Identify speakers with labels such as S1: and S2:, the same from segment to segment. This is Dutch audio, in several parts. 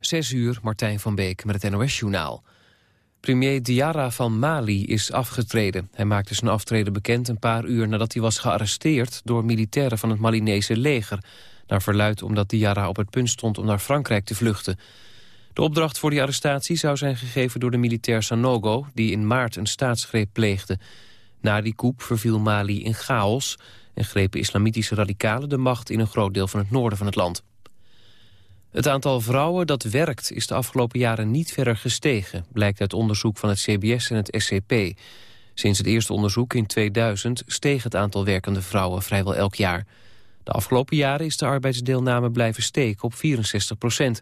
S1: Zes uur, Martijn van Beek met het NOS-journaal. Premier Diarra van Mali is afgetreden. Hij maakte zijn aftreden bekend een paar uur nadat hij was gearresteerd... door militairen van het Malinese leger. Naar verluid omdat Diarra op het punt stond om naar Frankrijk te vluchten. De opdracht voor die arrestatie zou zijn gegeven door de militair Sanogo... die in maart een staatsgreep pleegde. Na die coup verviel Mali in chaos... en grepen islamitische radicalen de macht in een groot deel van het noorden van het land. Het aantal vrouwen dat werkt is de afgelopen jaren niet verder gestegen... blijkt uit onderzoek van het CBS en het SCP. Sinds het eerste onderzoek in 2000 steeg het aantal werkende vrouwen vrijwel elk jaar. De afgelopen jaren is de arbeidsdeelname blijven steken op 64 procent.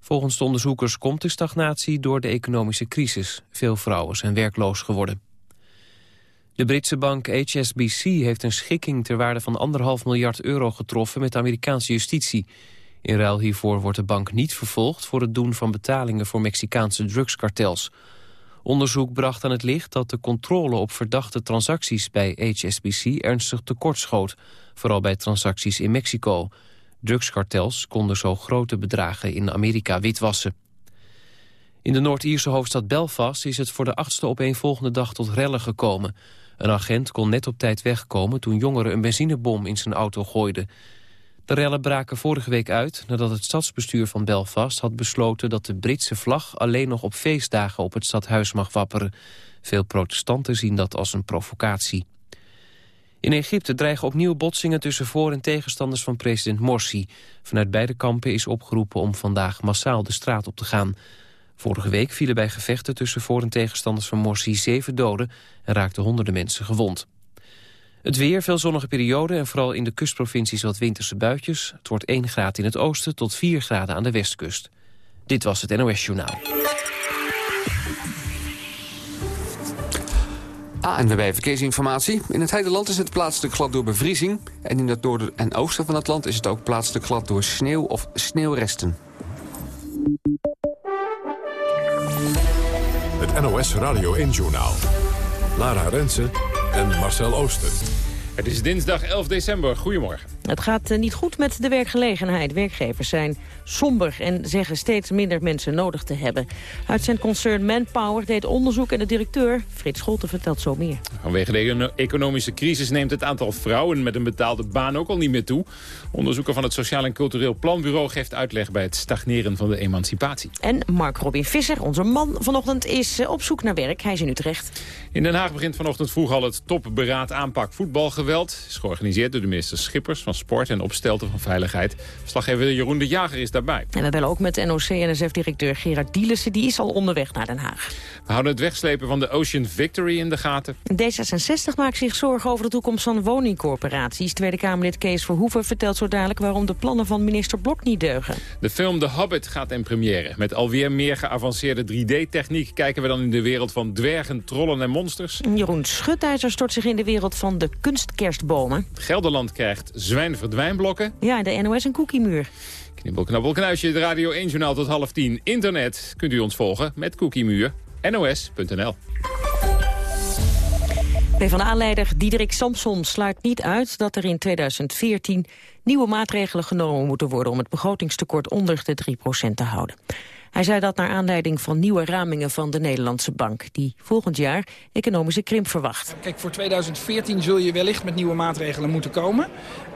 S1: Volgens de onderzoekers komt de stagnatie door de economische crisis. Veel vrouwen zijn werkloos geworden. De Britse bank HSBC heeft een schikking ter waarde van anderhalf miljard euro getroffen met de Amerikaanse justitie. In ruil hiervoor wordt de bank niet vervolgd voor het doen van betalingen voor Mexicaanse drugskartels. Onderzoek bracht aan het licht dat de controle op verdachte transacties bij HSBC ernstig tekortschoot, vooral bij transacties in Mexico. Drugskartels konden zo grote bedragen in Amerika witwassen. In de Noord-Ierse hoofdstad Belfast is het voor de achtste opeenvolgende dag tot rellen gekomen. Een agent kon net op tijd wegkomen toen jongeren een benzinebom in zijn auto gooiden. De rellen braken vorige week uit nadat het stadsbestuur van Belfast had besloten dat de Britse vlag alleen nog op feestdagen op het stadhuis mag wapperen. Veel protestanten zien dat als een provocatie. In Egypte dreigen opnieuw botsingen tussen voor- en tegenstanders van president Morsi. Vanuit beide kampen is opgeroepen om vandaag massaal de straat op te gaan. Vorige week vielen bij gevechten tussen voor- en tegenstanders van Morsi zeven doden en raakten honderden mensen gewond. Het weer, veel zonnige perioden en vooral in de kustprovincies wat winterse buitjes. Het wordt 1 graad in het oosten tot 4 graden aan de westkust. Dit was het NOS Journaal.
S2: ANWB Verkeersinformatie. In het hele land is het plaatselijk glad door bevriezing. En in het noorden en oosten van het land is het ook plaatselijk glad door sneeuw of sneeuwresten.
S3: Het NOS Radio 1 Journaal. Lara Rensen en Marcel Ooster.
S4: Het is dinsdag 11 december. Goedemorgen.
S5: Het gaat eh, niet goed met de werkgelegenheid. Werkgevers zijn somber en zeggen steeds minder mensen nodig te hebben. Uit zijn concern Manpower deed onderzoek en de directeur, Frits Scholten, vertelt zo meer.
S4: Vanwege de economische crisis neemt het aantal vrouwen met een betaalde baan ook al niet meer toe. Onderzoeker van het Sociaal en Cultureel Planbureau geeft uitleg bij het stagneren van de emancipatie.
S5: En Mark Robin Visser, onze man vanochtend, is eh, op zoek naar werk. Hij is in Utrecht.
S4: In Den Haag begint vanochtend vroeg al het topberaad aanpak voetbalgeweld. Is georganiseerd door de minister Schippers van Sport en Opstelten van Veiligheid. Verslaggever Jeroen de Jager is daarbij.
S5: En we bellen ook met NOC-NSF-directeur Gerard Dielissen. Die is al onderweg naar Den Haag.
S4: We houden het wegslepen van de Ocean Victory in de gaten.
S5: D66 maakt zich zorgen over de toekomst van woningcorporaties. Tweede Kamerlid Kees Verhoeven vertelt zo dadelijk... waarom de plannen van minister Blok niet deugen.
S4: De film The Hobbit gaat in première. Met alweer meer geavanceerde 3D-techniek... kijken we dan in de wereld van dwergen, trollen en monsters.
S5: Jeroen Schutijzer stort zich in de wereld van de kunstkerstbomen.
S4: Gelderland krijgt zwijnverdwijnblokken.
S5: Ja, en de NOS een koekiemuur.
S4: Knibbel, knabbel, knuisje, de Radio 1 Journaal tot half tien. Internet kunt u ons volgen met Koekiemuur. NOS.nl
S5: PvdA-leider Diederik Samson sluit niet uit dat er in 2014 nieuwe maatregelen genomen moeten worden om het begrotingstekort onder de 3% te houden. Hij zei dat naar aanleiding van nieuwe ramingen van de Nederlandse Bank... die volgend jaar economische krimp verwacht.
S6: Kijk, voor 2014 zul je wellicht met nieuwe maatregelen moeten komen.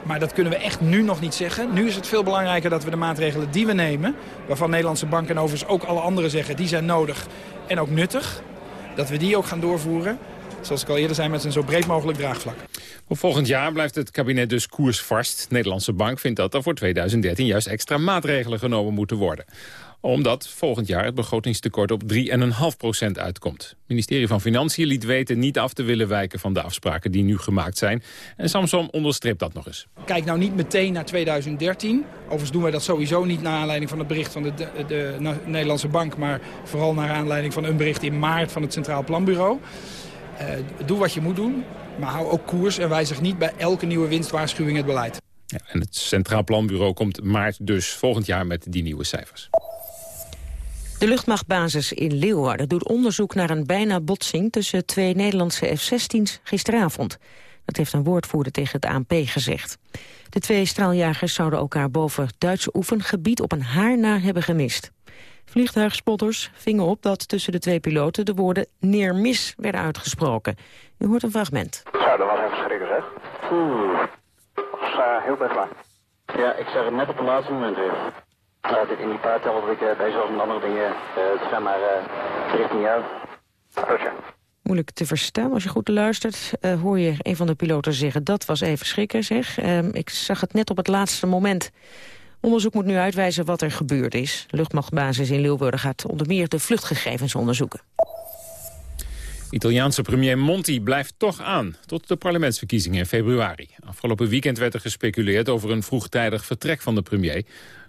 S6: Maar dat kunnen we echt nu nog niet zeggen. Nu is het veel belangrijker dat we de maatregelen die we nemen... waarvan Nederlandse Bank en overigens ook alle anderen zeggen... die zijn nodig en ook nuttig, dat we die ook gaan doorvoeren zoals ik al eerder zei, met een zo breed mogelijk draagvlak.
S4: Voor volgend jaar blijft het kabinet dus koersvast. De Nederlandse Bank vindt dat er voor 2013 juist extra maatregelen genomen moeten worden omdat volgend jaar het begrotingstekort op 3,5% uitkomt. Het ministerie van Financiën liet weten niet af te willen wijken van de afspraken die nu gemaakt zijn. En Samsom onderstreept dat nog eens.
S6: Kijk nou niet meteen naar 2013. Overigens doen wij dat sowieso niet naar aanleiding van het bericht van de, de, de Nederlandse Bank... maar vooral naar aanleiding van een bericht in maart van het Centraal Planbureau. Uh, doe wat je moet doen, maar hou ook koers en wijzig niet bij elke nieuwe winstwaarschuwing het beleid.
S4: Ja, en het Centraal Planbureau komt maart dus volgend jaar met die nieuwe cijfers.
S5: De luchtmachtbasis in Leeuwarden doet onderzoek naar een bijna botsing... tussen twee Nederlandse F-16's gisteravond. Dat heeft een woordvoerder tegen het ANP gezegd. De twee straaljagers zouden elkaar boven Duitse oefengebied op een haar na hebben gemist. Vliegtuigspotters vingen op dat tussen de twee piloten de woorden neer mis werden uitgesproken. U hoort een fragment.
S7: Zo, dat was even schrikken zeg. Oeh, dat was uh, heel best waar. Ja, ik zeg het net op het laatste moment weer. Dit in die paar tellen dat ik uh, bezig was met andere dingen. het zijn maar richting jou. Goed,
S5: Moeilijk te verstaan. Als je goed luistert, hoor je een van de piloten zeggen... dat was even schrikken, zeg. Ehm, ik zag het net op het laatste moment. Onderzoek moet nu uitwijzen wat er gebeurd is. luchtmachtbasis in Leeuwarden gaat onder meer de vluchtgegevens onderzoeken.
S4: Italiaanse premier Monti blijft toch aan, tot de parlementsverkiezingen in februari. Afgelopen weekend werd er gespeculeerd over een vroegtijdig vertrek van de premier...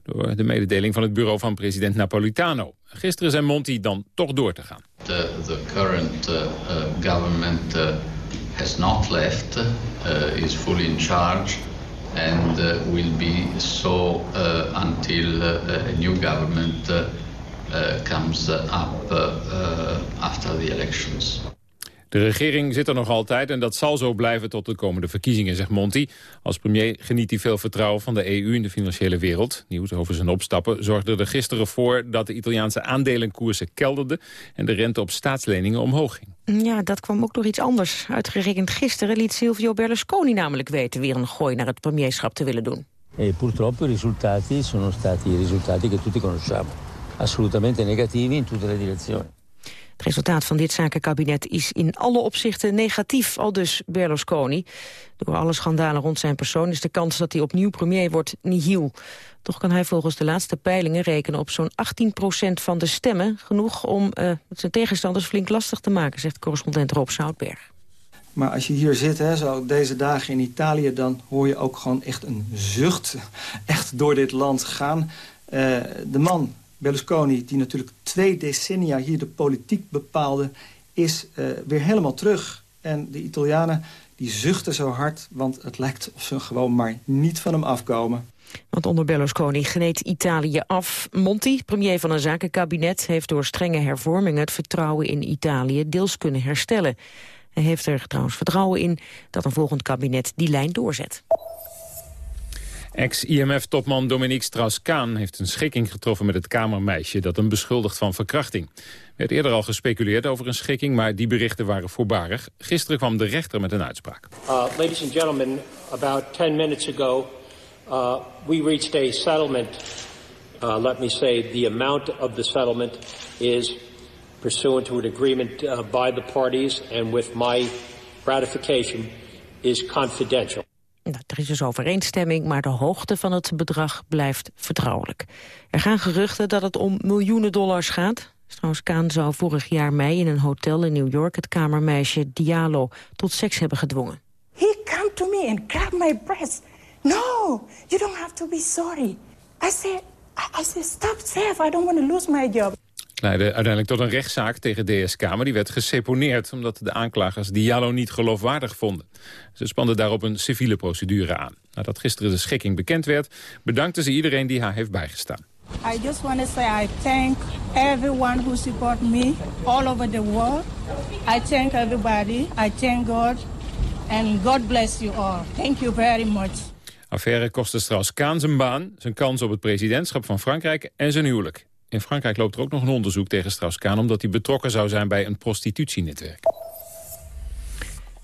S4: door de mededeling van het bureau van president Napolitano. Gisteren zei Monti dan toch door te gaan.
S8: The, the current uh, uh, government uh, has not left, is fully in charge... and will be so until a new government comes up after the elections.
S4: De regering zit er nog altijd en dat zal zo blijven tot de komende verkiezingen, zegt Monti. Als premier geniet hij veel vertrouwen van de EU in de financiële wereld. Nieuws over zijn opstappen zorgde er gisteren voor dat de Italiaanse aandelenkoersen kelderden en de rente op staatsleningen omhoog ging.
S5: Ja, dat kwam ook door iets anders. Uitgerekend gisteren liet Silvio Berlusconi namelijk weten weer een gooi naar het premierschap te willen doen.
S9: E purtroppo i risultati sono stati i risultati che tutti conosciamo. Assolutamente negativi in tutte le direzioni.
S5: Het resultaat van dit zakenkabinet is in alle opzichten negatief, al dus Berlusconi. Door alle schandalen rond zijn persoon is de kans dat hij opnieuw premier wordt nihil. Toch kan hij volgens de laatste peilingen rekenen op zo'n 18% van de stemmen. Genoeg om uh, zijn tegenstanders flink lastig te maken, zegt correspondent Rob Zoutberg.
S10: Maar als je hier zit, hè, zo deze dagen in Italië... dan hoor je ook gewoon echt een zucht echt door dit land gaan. Uh, de man Berlusconi, die natuurlijk twee decennia hier de politiek bepaalde... is uh, weer helemaal terug. En de Italianen die zuchten zo hard... want het lijkt of ze gewoon maar niet van hem afkomen.
S5: Want onder Berlusconi gneed Italië af. Monti, premier van een zakenkabinet... heeft door strenge hervormingen het vertrouwen in Italië deels kunnen herstellen. Hij heeft er trouwens vertrouwen in dat een volgend kabinet die lijn doorzet.
S4: Ex-IMF-topman Dominique Strauss-Kaan heeft een schikking getroffen met het kamermeisje dat hem beschuldigt van verkrachting. Er werd eerder al gespeculeerd over een schikking, maar die berichten waren voorbarig. Gisteren kwam de rechter met een uitspraak.
S11: Uh, ladies and gentlemen, about 10 minutes ago uh, we reached a settlement. Uh, let me say the amount of the settlement is pursuant to an agreement uh, by the parties and with my ratification is confidential.
S5: Nou, er is dus overeenstemming, maar de hoogte van het bedrag blijft vertrouwelijk. Er gaan geruchten dat het om miljoenen dollars gaat. Trouwens, Kaan zou vorig jaar mei in een hotel in New York... het kamermeisje Diallo tot seks hebben gedwongen.
S12: He came to me and grabbed my breast. No, you don't have to be sorry. I said, I said, stop safe. I don't want to lose my job
S4: leidde uiteindelijk tot een rechtszaak tegen DSK... maar die werd geseponeerd omdat de aanklagers Diallo niet geloofwaardig vonden. Ze spanden daarop een civiele procedure aan. Nadat gisteren de schikking bekend werd... bedankten ze iedereen die haar heeft bijgestaan.
S12: I just want to say I thank everyone who support me all over the world. I thank everybody. I thank God. And God bless you all. Thank you very much.
S4: Affaire kostte Strauss-Kaan zijn baan, zijn kans op het presidentschap van Frankrijk en zijn huwelijk. In Frankrijk loopt er ook nog een onderzoek tegen Strauss-Kaan... omdat hij betrokken zou zijn bij een prostitutienetwerk.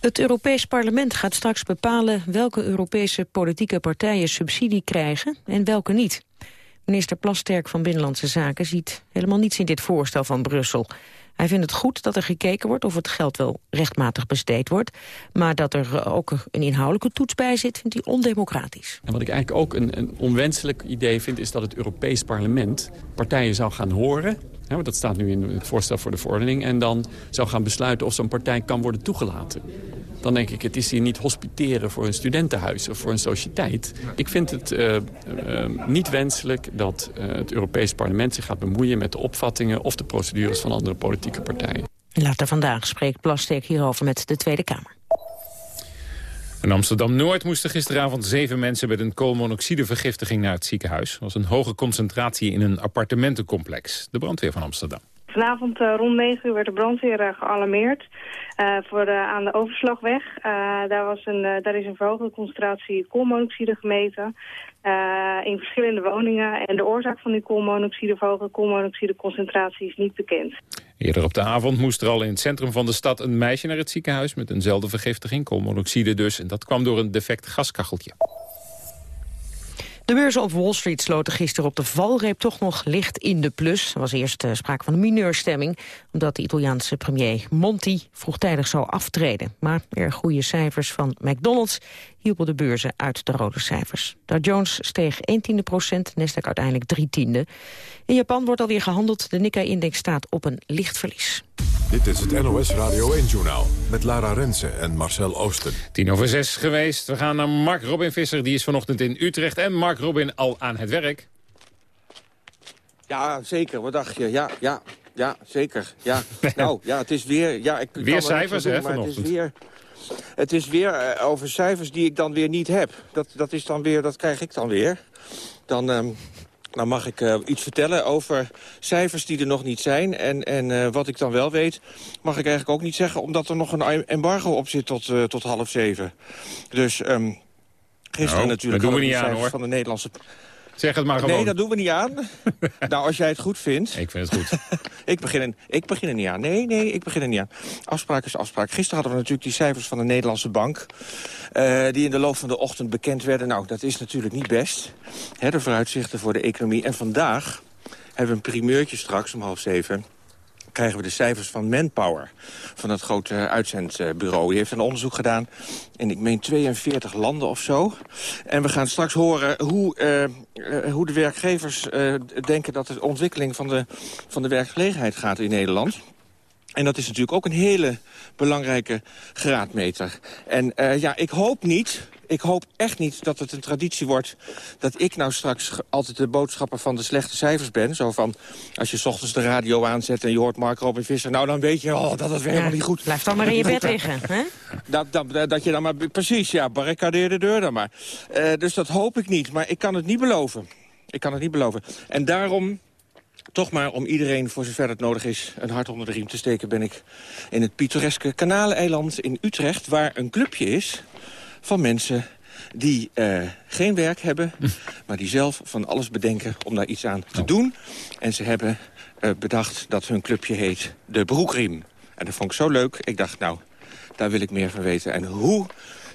S5: Het Europees Parlement gaat straks bepalen welke Europese politieke partijen subsidie krijgen en welke niet. Minister Plasterk van Binnenlandse Zaken ziet helemaal niets in dit voorstel van Brussel. Hij vindt het goed dat er gekeken wordt of het geld wel rechtmatig besteed wordt. Maar dat er ook een inhoudelijke toets bij zit, vindt hij ondemocratisch.
S13: En wat ik eigenlijk ook een, een onwenselijk idee vind... is dat het Europees Parlement partijen zou gaan horen... Hè, dat staat nu in het voorstel voor de verordening... en dan zou gaan besluiten of zo'n partij kan worden toegelaten dan denk ik, het is hier niet hospiteren voor een studentenhuis of voor een sociëteit. Ik vind het uh, uh, niet wenselijk dat uh, het Europees Parlement zich gaat bemoeien met de opvattingen of de procedures van andere politieke partijen.
S5: Later vandaag spreekt Plastek hierover met de Tweede Kamer.
S4: In Amsterdam-Noord moesten gisteravond zeven mensen met een koolmonoxidevergiftiging naar het ziekenhuis. Er was een hoge concentratie in een appartementencomplex. De brandweer van Amsterdam.
S14: Vanavond rond 9 uur werd de brandweer gealarmeerd voor de, aan de overslagweg. daar, was een, daar is een verhoogde concentratie koolmonoxide gemeten in verschillende woningen. En de oorzaak van die koolmonoxide, verhoogde koolmonoxideconcentratie is niet bekend.
S15: Eerder op de avond moest er al in het centrum van de stad een meisje naar het ziekenhuis met eenzelfde vergiftiging, koolmonoxide dus. En dat kwam door een defect gaskacheltje.
S5: De beurzen op Wall Street sloten gisteren op de valreep toch nog licht in de plus. Er was eerst uh, sprake van een mineurstemming, omdat de Italiaanse premier Monti vroegtijdig zou aftreden. Maar er goede cijfers van McDonald's hielpen de beurzen uit de rode cijfers. Dow Jones steeg 1 tiende procent, Nasdaq uiteindelijk 3 tiende. In Japan wordt alweer gehandeld, de Nikkei-index staat op een licht verlies.
S3: Dit is het NOS Radio 1-journaal met Lara Rensen en Marcel Oosten.
S15: Tien over zes geweest. We gaan naar Mark Robin Visser. Die is vanochtend in Utrecht. En Mark Robin al aan het werk.
S16: Ja, zeker. Wat dacht je? Ja, ja, ja, zeker. Ja. nou, ja, het is weer... Ja, ik
S15: weer cijfers, hè, vanochtend.
S16: Het is weer, het is weer uh, over cijfers die ik dan weer niet heb. Dat, dat is dan weer, dat krijg ik dan weer. Dan... Um, nou mag ik uh, iets vertellen over cijfers die er nog niet zijn. En, en uh, wat ik dan wel weet, mag ik eigenlijk ook niet zeggen... omdat er nog een embargo op zit tot, uh, tot half zeven. Dus um, gisteren
S15: nou,
S16: natuurlijk...
S15: Dat doen we niet aan, hoor.
S16: Van de Nederlandse...
S15: Zeg het maar gewoon.
S16: Nee, dat doen we niet aan. nou, als jij het goed vindt.
S15: Ik vind het goed.
S16: ik, begin er, ik begin er niet aan. Nee, nee, ik begin er niet aan. Afspraak is afspraak. Gisteren hadden we natuurlijk die cijfers van de Nederlandse bank... Uh, die in de loop van de ochtend bekend werden. Nou, dat is natuurlijk niet best. Hè, de vooruitzichten voor de economie. En vandaag hebben we een primeurtje straks om half zeven krijgen we de cijfers van Manpower, van het grote uitzendbureau. Die heeft een onderzoek gedaan in, ik meen, 42 landen of zo. En we gaan straks horen hoe, uh, uh, hoe de werkgevers uh, denken... dat de ontwikkeling van de, van de werkgelegenheid gaat in Nederland. En dat is natuurlijk ook een hele belangrijke graadmeter. En ja, ik hoop niet, ik hoop echt niet dat het een traditie wordt... dat ik nou straks altijd de boodschapper van de slechte cijfers ben. Zo van, als je s ochtends de radio aanzet en je hoort Mark Robin Visser... nou, dan weet je oh, dat het weer ja, helemaal niet goed...
S5: Blijf dan maar in je bed liggen, hè?
S16: Dat, dat, dat je dan maar, precies, ja, barricadeer de deur dan maar. Uh, dus dat hoop ik niet, maar ik kan het niet beloven. Ik kan het niet beloven. En daarom toch maar om iedereen, voor zover het nodig is, een hart onder de riem te steken... ben ik in het pittoreske Kanaleiland in Utrecht... waar een clubje is van mensen die uh, geen werk hebben... maar die zelf van alles bedenken om daar iets aan te doen. En ze hebben uh, bedacht dat hun clubje heet De Broekriem. En dat vond ik zo leuk. Ik dacht, nou, daar wil ik meer van weten. En hoe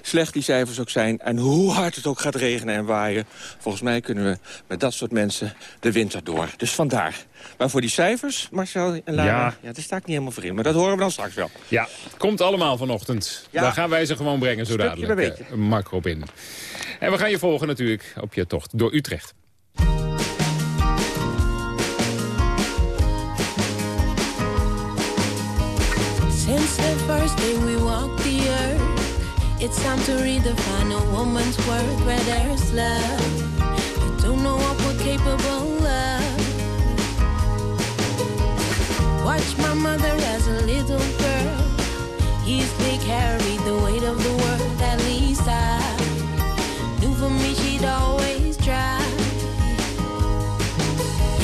S16: slecht die cijfers ook zijn... en hoe hard het ook gaat regenen en waaien... volgens mij kunnen we met dat soort mensen de winter door. Dus vandaar. Maar voor die cijfers, Marcel en Lara, ja. ja daar sta ik niet helemaal voor in. Maar dat horen we dan straks wel.
S15: Ja, komt allemaal vanochtend. Ja. Daar gaan wij ze gewoon brengen zo dadelijk. Uh, Mark Robin. En we gaan je volgen natuurlijk op je tocht door Utrecht. Since the first day we It's time to redefine a woman's worth where there's love. You don't know what we're capable of. Watch my mother as a little girl. Easily carried the weight of the world. At least I knew for me she'd always try.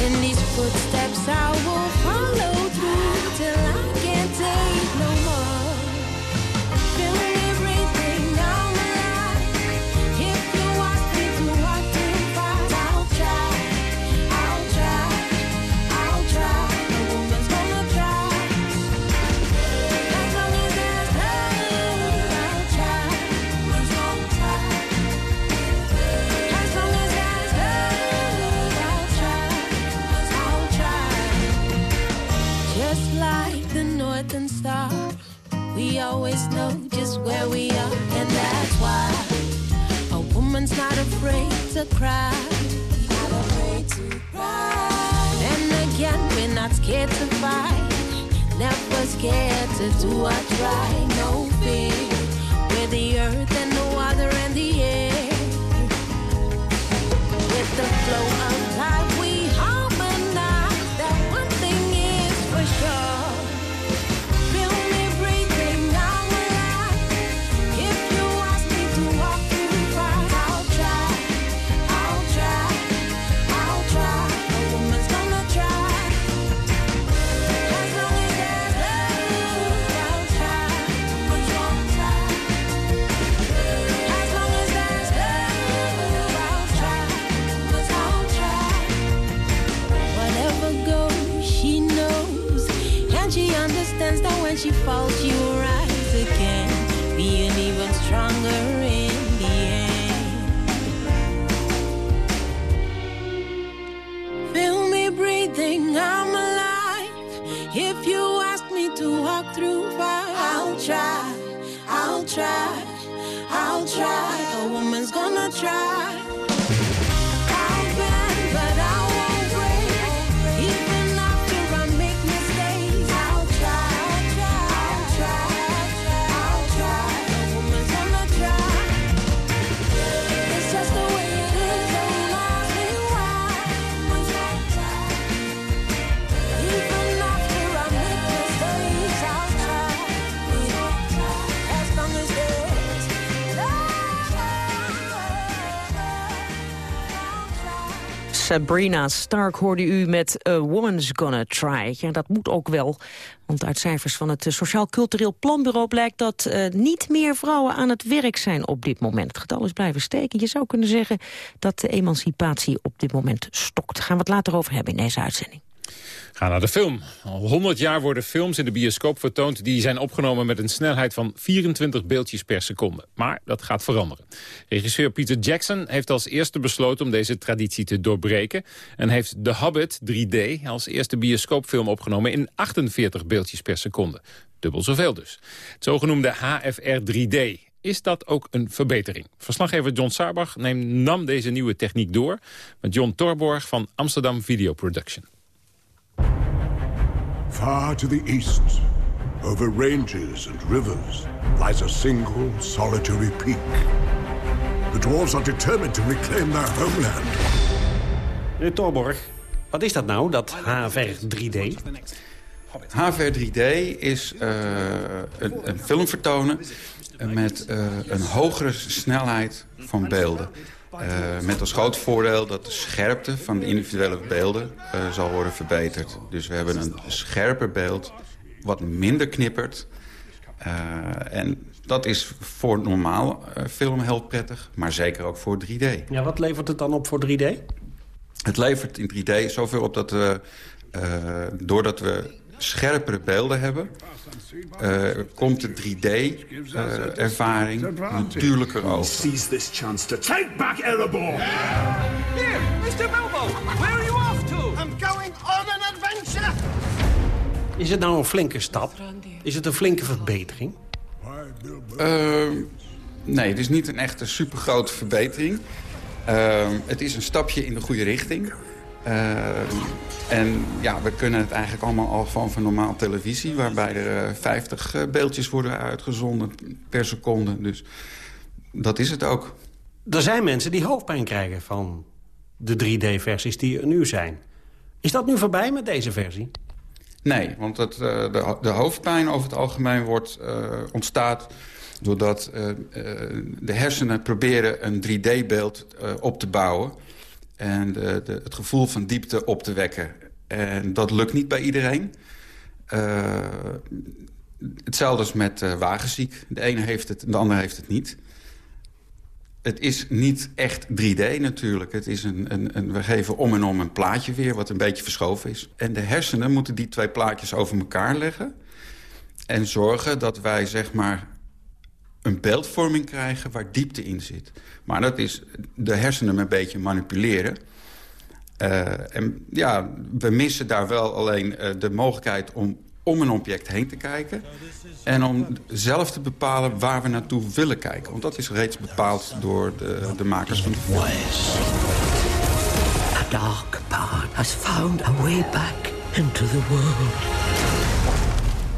S15: In these footsteps I to cry. And again, we're not scared to fight, never scared to do or try. No fear, we're the earth and the water and the air. With the flow of understands that when she falls, she will rise again, being even stronger in the end. Feel me breathing, I'm alive. If you ask me to walk through fire, I'll try, I'll try, I'll try. A woman's gonna try.
S5: Sabrina Stark hoorde u met A Woman's Gonna Try. Ja, dat moet ook wel, want uit cijfers van het Sociaal Cultureel Planbureau... blijkt dat eh, niet meer vrouwen aan het werk zijn op dit moment. Het getal is blijven steken. Je zou kunnen zeggen dat de emancipatie op dit moment stokt. Daar gaan we het later over hebben in deze uitzending.
S4: Ga naar de film. Al 100 jaar worden films in de bioscoop vertoond... die zijn opgenomen met een snelheid van 24 beeldjes per seconde. Maar dat gaat veranderen. Regisseur Peter Jackson heeft als eerste besloten om deze traditie te doorbreken... en heeft The Hobbit 3D als eerste bioscoopfilm opgenomen... in 48 beeldjes per seconde. Dubbel zoveel dus. Het zogenoemde HFR 3D. Is dat ook een verbetering? Verslaggever John Sarbach neem, nam deze nieuwe techniek door... met John Torborg van Amsterdam Video Production.
S17: Far to the east, over ranges and rivers, lies a single solitary peak. The dwarves are determined to reclaim their homeland.
S18: Meneer Torborg, wat is dat nou, dat HVR 3D?
S19: HVR 3D is uh, een, een, film vertonen met uh, een hogere snelheid van beelden. Uh, met als groot voordeel dat de scherpte van de individuele beelden uh, zal worden verbeterd. Dus we hebben een scherper beeld, wat minder knippert. Uh, en dat is voor normaal film heel prettig, maar zeker ook voor 3D.
S18: Ja, wat levert het dan op voor 3D?
S19: Het levert in 3D zoveel op dat we, doordat we scherpere beelden hebben... Uh, komt de 3D-ervaring uh, natuurlijker over.
S17: Seize this chance to take back Erebor!
S20: Here, Mr. Bilbo, where are you off to? I'm going on an adventure!
S18: Is het nou een flinke stap? Is het een flinke verbetering?
S19: Uh, nee, het is niet een echte supergrote verbetering. het is een stapje in de goede richting. Uh, en ja, we kunnen het eigenlijk allemaal al van, van normaal televisie... waarbij er uh, 50 uh, beeldjes worden uitgezonden per seconde. Dus dat is het ook.
S18: Er zijn mensen die hoofdpijn krijgen van de 3D-versies die er nu zijn. Is dat nu voorbij met deze versie?
S19: Nee, want het, de, de, hoofdpijn over het algemeen wordt, ontstaat... doordat de hersenen proberen een 3D-beeld op te bouwen en het gevoel van diepte op te wekken. En dat lukt niet bij iedereen. Uh, hetzelfde is met uh, wagenziek. De ene heeft het, de ander heeft het niet. Het is niet echt 3D natuurlijk. Het is een, een, een, we geven om en om een plaatje weer, wat een beetje verschoven is. En de hersenen moeten die twee plaatjes over elkaar leggen... en zorgen dat wij zeg maar een beeldvorming krijgen waar diepte in zit. Maar dat is de hersenen een beetje manipuleren. Uh, en ja, we missen daar wel alleen uh, de mogelijkheid om om een object heen te kijken... en om zelf te bepalen waar we naartoe willen kijken. Want dat is reeds bepaald door de, de makers van de film.
S15: A dark part has found a way back into the world.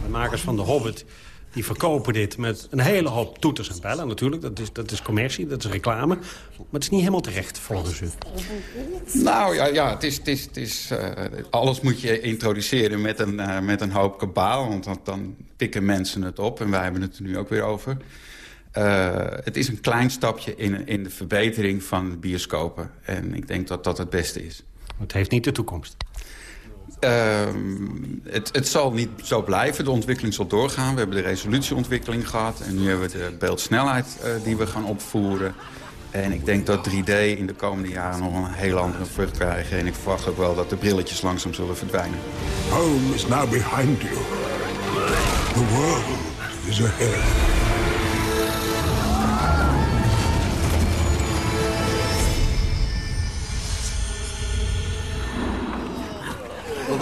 S18: De makers van The Hobbit die verkopen dit met een hele hoop toeters en bellen. Natuurlijk, dat is, dat is commercie, dat is reclame. Maar het is niet helemaal terecht, volgens u.
S19: Nou ja, ja het is, het is, het is, uh, alles moet je introduceren met een, uh, met een hoop kabaal. Want dan, dan pikken mensen het op. En wij hebben het er nu ook weer over. Uh, het is een klein stapje in, in de verbetering van bioscopen. En ik denk dat dat het beste is.
S18: Het heeft niet de toekomst.
S19: Uh, het, het, zal niet zo blijven. De ontwikkeling zal doorgaan. We hebben de resolutieontwikkeling gehad. En nu hebben we de beeldsnelheid uh, die we gaan opvoeren. En ik denk dat 3D in de komende jaren nog een heel andere vrucht krijgen. En ik verwacht ook wel dat de brilletjes langzaam zullen verdwijnen.
S17: Home is now behind you. The world is ahead.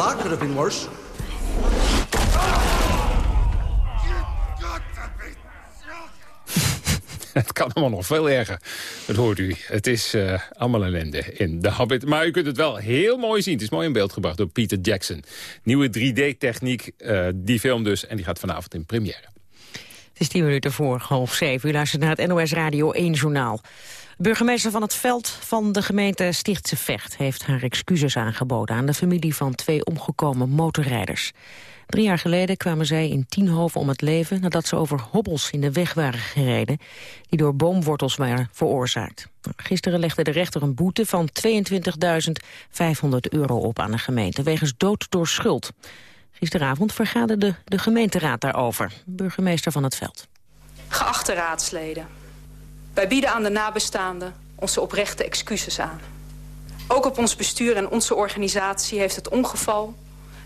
S21: Well, that could have been worse.
S4: Het kan allemaal nog veel erger. Dat hoort u. Het is uh, allemaal ellende in de Hobbit. Maar u kunt het wel heel mooi zien. Het is mooi in beeld gebracht door Peter Jackson. Nieuwe 3D-techniek, uh, die film dus. En die gaat vanavond in première.
S5: Het is tien minuten voor half zeven. U luistert naar het NOS Radio 1 Journaal. Burgemeester van het veld van de gemeente Stichtse Vecht... heeft haar excuses aangeboden aan de familie van twee omgekomen motorrijders. Drie jaar geleden kwamen zij in Tienhoven om het leven... nadat ze over hobbels in de weg waren gereden... die door boomwortels waren veroorzaakt. Gisteren legde de rechter een boete van 22.500 euro op aan de gemeente... wegens dood door schuld. Gisteravond vergaderde de gemeenteraad daarover. Burgemeester van het veld.
S22: Geachte raadsleden... Wij bieden aan de nabestaanden onze oprechte excuses aan. Ook op ons bestuur en onze organisatie heeft het ongeval...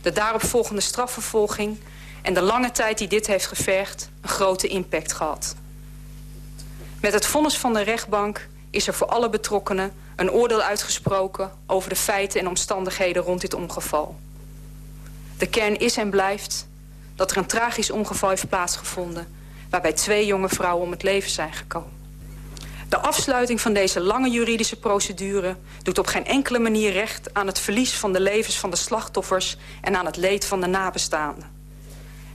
S22: de daaropvolgende strafvervolging... en de lange tijd die dit heeft gevergd een grote impact gehad. Met het vonnis van de rechtbank is er voor alle betrokkenen... een oordeel uitgesproken over de feiten en omstandigheden rond dit ongeval. De kern is en blijft dat er een tragisch ongeval heeft plaatsgevonden... waarbij twee jonge vrouwen om het leven zijn gekomen. De afsluiting van deze lange juridische procedure doet op geen enkele manier recht aan het verlies van de levens van de slachtoffers en aan het leed van de nabestaanden.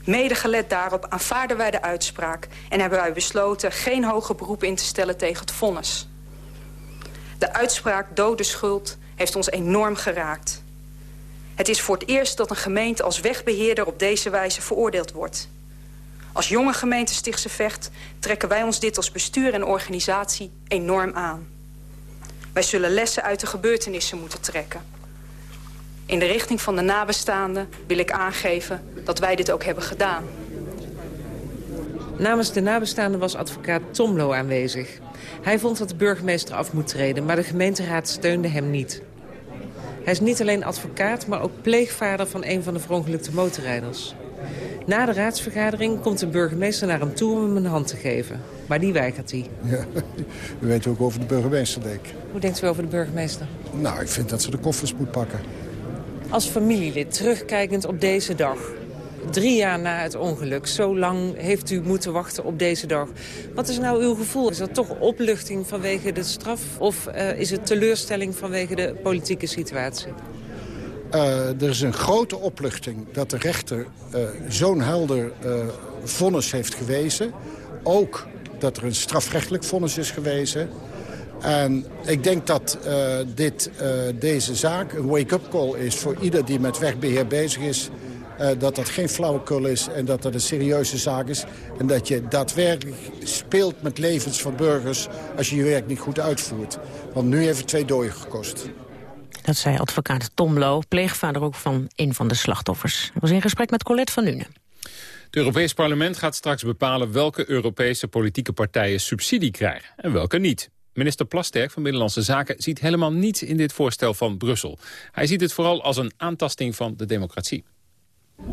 S22: Mede gelet daarop aanvaarden wij de uitspraak en hebben wij besloten geen hoger beroep in te stellen tegen het vonnis. De uitspraak dode schuld heeft ons enorm geraakt. Het is voor het eerst dat een gemeente als wegbeheerder op deze wijze veroordeeld wordt. Als jonge gemeente Stichtse Vecht trekken wij ons dit als bestuur en organisatie enorm aan. Wij zullen lessen uit de gebeurtenissen moeten trekken. In de richting van de nabestaanden wil ik aangeven dat wij dit ook hebben gedaan.
S23: Namens de nabestaanden was advocaat Tomlo aanwezig. Hij vond dat de burgemeester af moet treden, maar de gemeenteraad steunde hem niet. Hij is niet alleen advocaat, maar ook pleegvader van een van de verongelukte motorrijders. Na de raadsvergadering komt de burgemeester naar hem toe om hem een hand te geven. Maar die weigert hij.
S24: Ja, u weet ook over de burgemeester, denk ik.
S23: Hoe denkt u over de burgemeester?
S24: Nou, ik vind dat ze de koffers moet pakken.
S23: Als familielid, terugkijkend op deze dag... drie jaar na het ongeluk, zo lang heeft u moeten wachten op deze dag. Wat is nou uw gevoel? Is dat toch opluchting vanwege de straf... of uh, is het teleurstelling vanwege de politieke situatie?
S24: Uh, er is een grote opluchting dat de rechter uh, zo'n helder uh, vonnis heeft gewezen. Ook dat er een strafrechtelijk vonnis is gewezen. En ik denk dat dit, deze zaak een wake-up call is voor ieder die met wegbeheer bezig is. dat dat geen flauwekul is en dat dat een serieuze zaak is. En dat je daadwerkelijk speelt met levens van burgers als je je werk niet goed uitvoert. Want nu heeft het twee doden gekost.
S5: Dat zei advocaat Tom Lo, pleegvader ook van een van de slachtoffers. Hij was in gesprek met Colette van Nuenen.
S4: Het Europees Parlement gaat straks bepalen welke Europese politieke partijen subsidie krijgen en welke niet. Minister Plasterk van Binnenlandse Zaken ziet helemaal niets in dit voorstel van Brussel. Hij ziet het vooral als een aantasting van de democratie.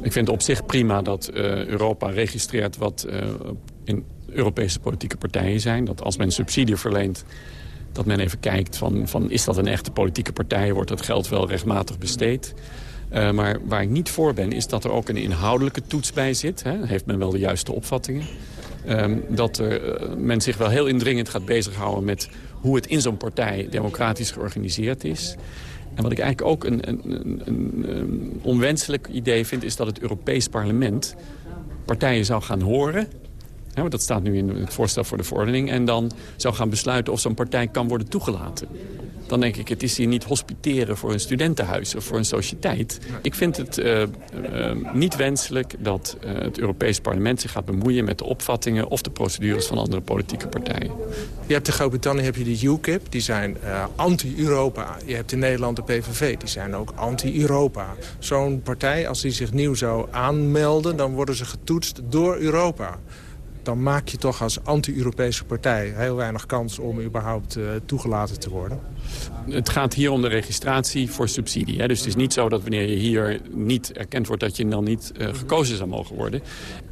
S13: Ik vind het op zich prima dat uh, Europa registreert wat uh, in Europese politieke partijen zijn. Dat als men subsidie verleent dat men even kijkt van, van is dat een echte politieke partij? Wordt dat geld wel rechtmatig besteed? Uh, maar waar ik niet voor ben, is dat er ook een inhoudelijke toets bij zit. Hè? Heeft men wel de juiste opvattingen? Um, dat er, uh, men zich wel heel indringend gaat bezighouden met hoe het in zo'n partij democratisch georganiseerd is. En wat ik eigenlijk ook een, een, een, een onwenselijk idee vind... is dat het Europees Parlement partijen zou gaan horen ja, dat staat nu in het voorstel voor de verordening. En dan zou gaan besluiten of zo'n partij kan worden toegelaten. Dan denk ik, het is hier niet hospiteren voor een studentenhuis of voor een sociëteit. Ik vind het uh, uh, niet wenselijk dat uh, het Europees Parlement zich gaat bemoeien met de opvattingen of de procedures van andere politieke partijen.
S25: Je hebt in Groot-Brittannië heb je de UKIP, die zijn anti-Europa. Je hebt in Nederland de PVV, die zijn ook anti-Europa. Zo'n partij, als die zich nieuw zou aanmelden, dan worden ze getoetst door Europa. Dan maak je toch als anti-Europese partij heel weinig kans om überhaupt uh, toegelaten te worden.
S13: Het gaat hier om de registratie voor subsidie. Hè? Dus het is niet zo dat wanneer je hier niet erkend wordt... dat je dan niet uh, gekozen zou mogen worden.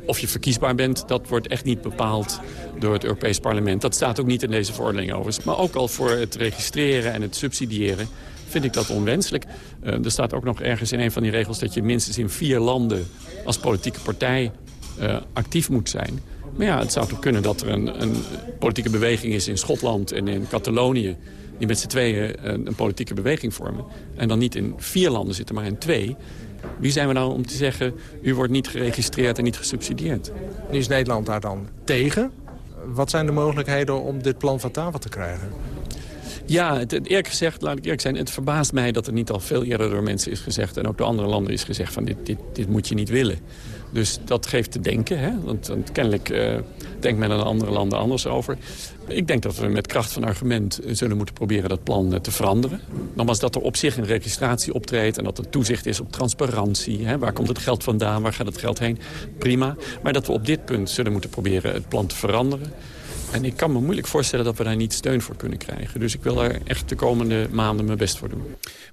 S13: Of je verkiesbaar bent, dat wordt echt niet bepaald door het Europees Parlement. Dat staat ook niet in deze verordening overigens. Maar ook al voor het registreren en het subsidiëren vind ik dat onwenselijk. Uh, er staat ook nog ergens in een van die regels... dat je minstens in vier landen als politieke partij actief moet zijn. Maar ja, het zou toch kunnen dat er een, een politieke beweging is in Schotland en in Catalonië... die met z'n tweeën een, een, politieke beweging vormen. En dan niet in vier landen zitten, maar in twee. Wie zijn we nou om te zeggen, u wordt niet geregistreerd en niet gesubsidieerd?
S25: Nu is Nederland daar dan tegen. Wat zijn de mogelijkheden om dit plan van tafel te krijgen?
S13: Ja, het, eerlijk gezegd, laat ik eerlijk zijn... het verbaast mij dat er niet al veel eerder door mensen is gezegd... en ook door andere landen is gezegd van dit, dit, dit moet je niet willen. Dus dat geeft te denken. Hè? Want, kennelijk uh, denkt men in andere landen anders over. Ik denk dat we met kracht van argument eh, zullen moeten proberen dat plan uh, te veranderen. Nogmaals dat er op zich een registratie optreedt... en dat er toezicht is op transparantie. Hè? Waar komt het geld vandaan? Waar gaat het geld heen? Prima. Maar dat we op dit punt zullen moeten proberen het plan te veranderen. En ik kan me moeilijk voorstellen dat we daar niet steun voor kunnen krijgen. Dus ik wil daar echt de komende maanden mijn best voor doen.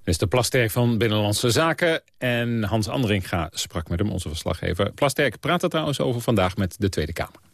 S4: Minister Plasterk van Binnenlandse Zaken en Hans Andringa sprak met hem, onze verslaggever. Plasterk praat er trouwens over vandaag met de Tweede Kamer.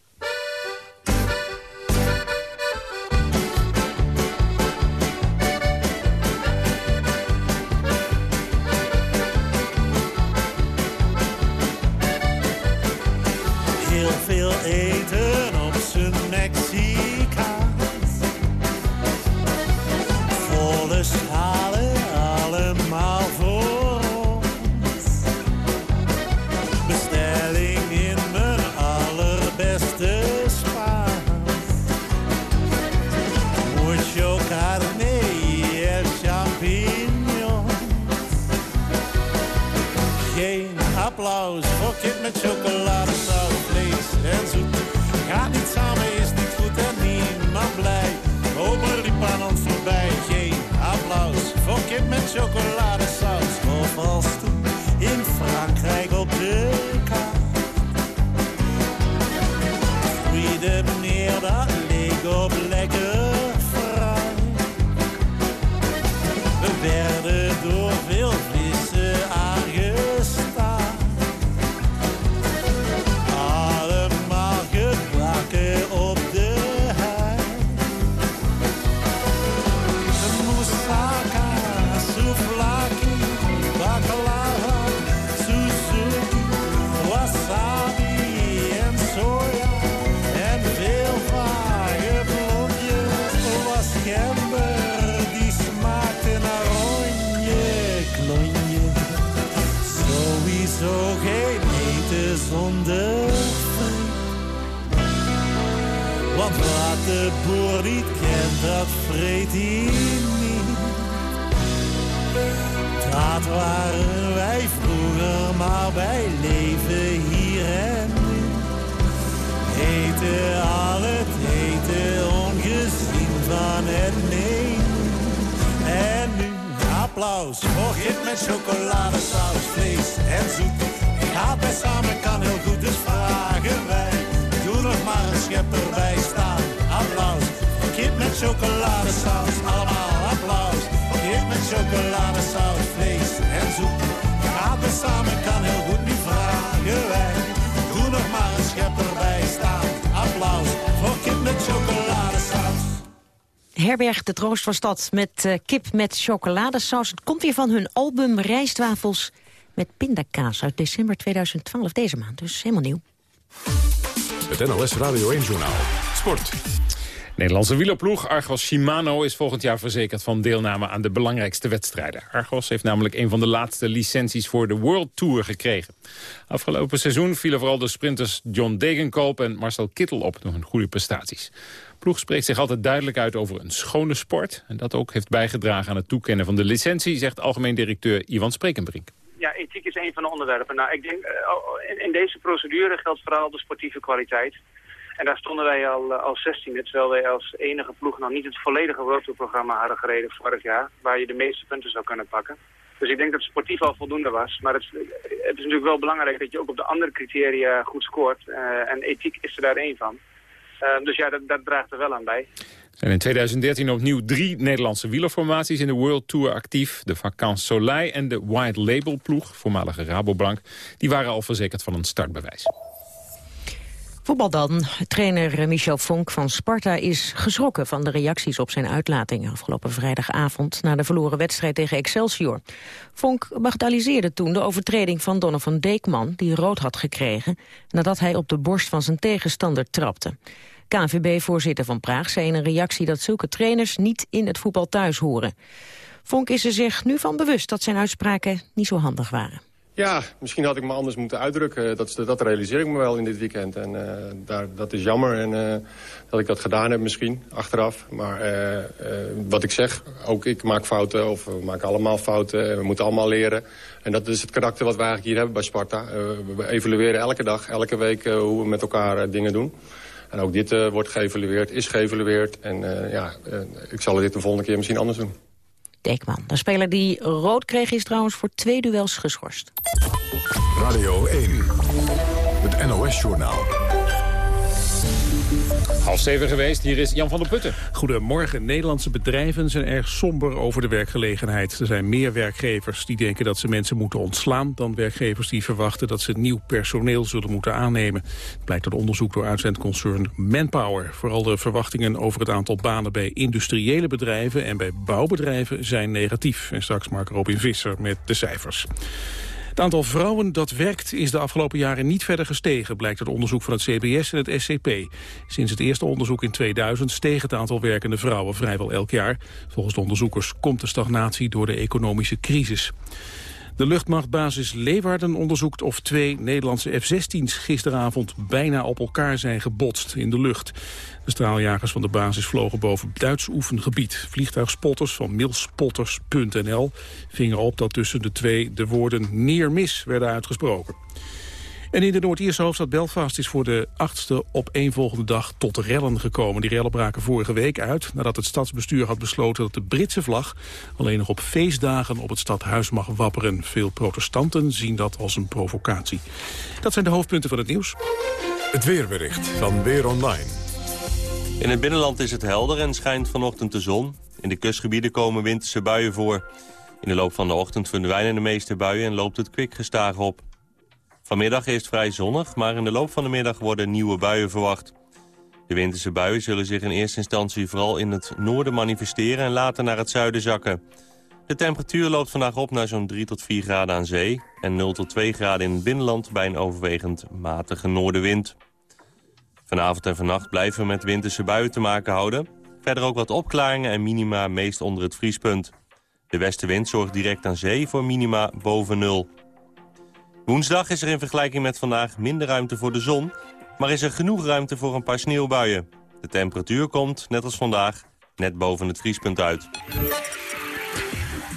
S26: De boer niet kent, dat vreet hij niet. Dat waren wij vroeger, maar wij leven hier en nu. Eten al het eten, ongezien van het menu. En nu applaus voor gip met chocoladesaus, vlees en zoet. Ik haat bij samen kan heel goed, dus vragen wij. Doe nog maar een schep erbij staan. Chocoladesaus, allemaal applaus. Kip met chocoladesaus, vlees en haat bij samen kan heel goed, nu vragen wij. Doe nog maar een schep erbij staan. Applaus voor kip met chocoladesaus.
S5: Herberg de Troost van Stad met eh, kip met chocoladesaus. Het komt weer van hun album Rijstwafels met pindakaas uit december 2012, deze maand. Dus helemaal nieuw.
S3: Het NLS Radio 1-journaal. Sport.
S4: Nederlandse wielerploeg Argos Shimano is volgend jaar verzekerd van deelname aan de belangrijkste wedstrijden. Argos heeft namelijk een van de laatste licenties voor de World Tour gekregen. Afgelopen seizoen vielen vooral de sprinters John Degenkolb en Marcel Kittel op door hun goede prestaties. Ploeg spreekt zich altijd duidelijk uit over een schone sport. En dat ook heeft bijgedragen aan het toekennen van de licentie, zegt algemeen directeur Ivan Sprekenbrink.
S27: Ja, ethiek is een van de onderwerpen. Nou, ik denk, eh, in, in deze procedure geldt vooral de sportieve kwaliteit. En daar stonden wij al eh, als 16e, terwijl wij als enige ploeg nog niet het volledige World Tour programma hadden gereden vorig jaar, waar je de meeste punten zou kunnen pakken. Dus ik denk dat sportief al voldoende was. Maar het, het is natuurlijk wel belangrijk dat je ook op de andere criteria goed scoort. en ethiek is er daar één van. dus ja, dat, dat draagt er wel aan bij.
S4: En in 2013 opnieuw drie Nederlandse wielerformaties in de World Tour actief. De Vacances Soleil en de White Label ploeg, voormalige Rabobank. Die waren al verzekerd van een startbewijs.
S5: Voetbal dan. Trainer Michel Vonk van Sparta is geschrokken van de reacties op zijn uitlatingen afgelopen vrijdagavond na de verloren wedstrijd tegen Excelsior. Vonk bagatelliseerde toen de overtreding van Donovan Deekman die rood had gekregen nadat hij op de borst van zijn tegenstander trapte. KNVB-voorzitter van Praag zei in een reactie dat zulke trainers niet in het voetbal thuis horen. Vonk is er zich nu van bewust dat zijn uitspraken niet zo handig waren.
S28: Ja, misschien had ik me anders moeten uitdrukken. Dat, dat realiseer ik me wel in dit weekend. En uh, daar, dat is jammer en, uh, dat ik dat gedaan heb misschien, achteraf. Maar uh, wat ik zeg, ook ik maak fouten of we maken allemaal fouten. We moeten allemaal leren. En dat is het karakter wat we eigenlijk hier hebben bij Sparta. we evalueren elke dag, elke week hoe we met elkaar dingen doen. En ook dit wordt geëvalueerd, is geëvalueerd. En ja, ik zal dit de volgende keer misschien anders doen.
S5: Dekman, de speler die rood kreeg is trouwens voor twee duels geschorst.
S3: Radio 1, het NOS-journaal.
S4: Half zeven geweest, hier is Jan van der Putten.
S29: Goedemorgen. Nederlandse bedrijven zijn erg somber over de werkgelegenheid. Er zijn meer werkgevers die denken dat ze mensen moeten ontslaan... dan werkgevers die verwachten dat ze nieuw personeel zullen moeten aannemen. Blijkt uit onderzoek door uitzendconcern Manpower. Vooral de verwachtingen over het aantal banen bij industriële bedrijven... en bij bouwbedrijven zijn negatief. En straks Mark Robin Visser met de cijfers. Het aantal vrouwen dat werkt is de afgelopen jaren niet verder gestegen... blijkt uit onderzoek van het CBS en het SCP. Sinds het eerste onderzoek in 2000 steeg het aantal werkende vrouwen vrijwel elk jaar. Volgens de onderzoekers komt de stagnatie door de economische crisis. De luchtmachtbasis Leeuwarden onderzoekt of twee Nederlandse F-16's gisteravond bijna op elkaar zijn gebotst in de lucht. De straaljagers van de basis vlogen boven Duits oefengebied. Vliegtuigspotters van milspotters.nl vingen op dat tussen de twee de woorden neer mis werden uitgesproken. En in de Noord-Ierse hoofdstad Belfast is voor de achtste opeenvolgende dag tot rellen gekomen. Die rellen braken vorige week uit nadat het stadsbestuur had besloten dat de Britse vlag alleen nog op feestdagen op het stadhuis mag wapperen. Veel protestanten zien dat als een provocatie. Dat zijn de hoofdpunten van het nieuws.
S3: Het weerbericht van Weer Online.
S30: In het binnenland is het helder en schijnt vanochtend de zon. In de kustgebieden komen winterse buien voor. In de loop van de ochtend verdwijnen de meeste buien en loopt het kwik gestaag op. Vanmiddag is het vrij zonnig, maar in de loop van de middag worden nieuwe buien verwacht. De winterse buien zullen zich in eerste instantie vooral in het noorden manifesteren en later naar het zuiden zakken. De temperatuur loopt vandaag op naar zo'n 3 tot 4 graden aan zee en 0 tot 2 graden in het binnenland bij een overwegend matige noordenwind. Vanavond en vannacht blijven we met winterse buien te maken houden. Verder ook wat opklaringen en minima meest onder het vriespunt. De westenwind zorgt direct aan zee voor minima boven nul. Woensdag is er in vergelijking met vandaag minder ruimte voor de zon... maar is er genoeg ruimte voor een paar sneeuwbuien. De temperatuur komt, net als vandaag, net boven het vriespunt uit.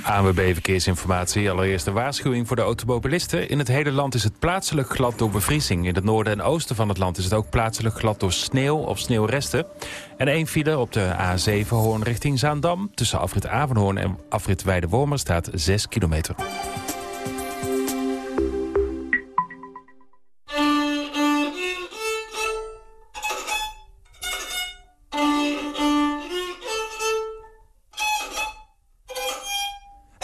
S31: ANWB Verkeersinformatie. Allereerst een waarschuwing voor de automobilisten. In het hele land is het plaatselijk glad door bevriezing. In het noorden en oosten van het land is het ook plaatselijk glad door sneeuw of sneeuwresten. En één file op de A7 Hoorn richting Zaandam. Tussen afrit Avenhoorn en afrit Weidewormer staat 6 kilometer.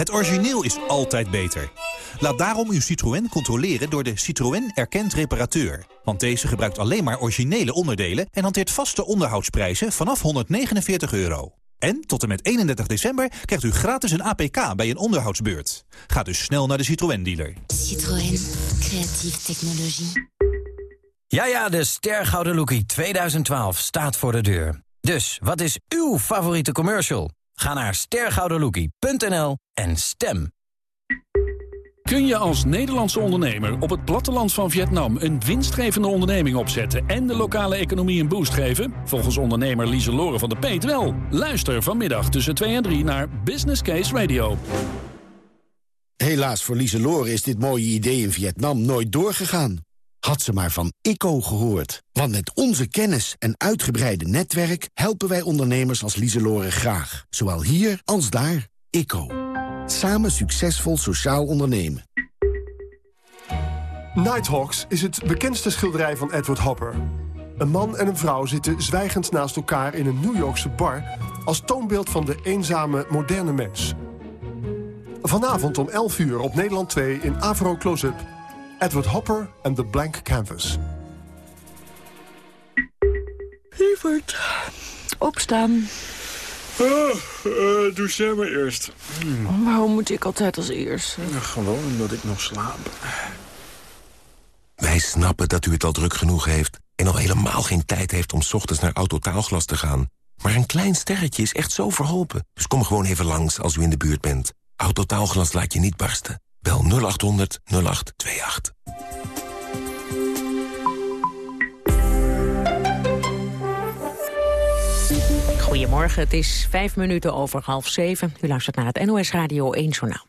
S32: Het origineel is altijd beter. Laat daarom uw Citroën controleren door de Citroën Erkend Reparateur. Want deze gebruikt alleen maar originele onderdelen... en hanteert vaste onderhoudsprijzen vanaf 149 euro. En tot en met 31 december krijgt u gratis een APK bij een onderhoudsbeurt. Ga dus snel naar de Citroën-dealer.
S33: Citroën. Creatieve technologie.
S34: Ja, ja, de Stergouden Lookie 2012 staat voor de deur. Dus, wat is uw favoriete commercial? Ga naar stergoudenlookie.nl en stem.
S35: Kun je als Nederlandse ondernemer op het platteland van Vietnam... een winstgevende onderneming opzetten en de lokale economie een boost geven? Volgens ondernemer Lieselore van de Peet wel. Luister vanmiddag tussen 2 en 3 naar Business Case Radio.
S36: Helaas voor Lieselore is dit mooie idee in Vietnam nooit doorgegaan. Had ze maar van ICO gehoord. Want met onze kennis en uitgebreide netwerk... helpen wij ondernemers als Lieselore graag. Zowel hier als daar. ICO. Samen succesvol sociaal ondernemen.
S37: Nighthawks is het bekendste schilderij van Edward Hopper. Een man en een vrouw zitten zwijgend naast elkaar in een New Yorkse bar... als toonbeeld van de eenzame moderne mens. Vanavond om 11 uur op Nederland 2 in Avro Close-up... Edward Hopper en The Blank Canvas.
S38: Lieverd, opstaan.
S39: Oh, uh, doe jij maar eerst.
S38: Waarom moet ik altijd als eerst?
S39: gewoon omdat ik nog slaap.
S40: Wij snappen dat u het al druk genoeg heeft... en al helemaal geen tijd heeft om 's ochtends naar Autotaalglas te gaan. Maar een klein sterretje is echt zo verholpen. Dus kom gewoon even langs als u in de buurt bent. Autotaalglas laat je niet barsten. Bel 0800 0828.
S5: Goedemorgen, het is vijf minuten over half zeven. U luistert naar het NOS Radio 1 Journaal.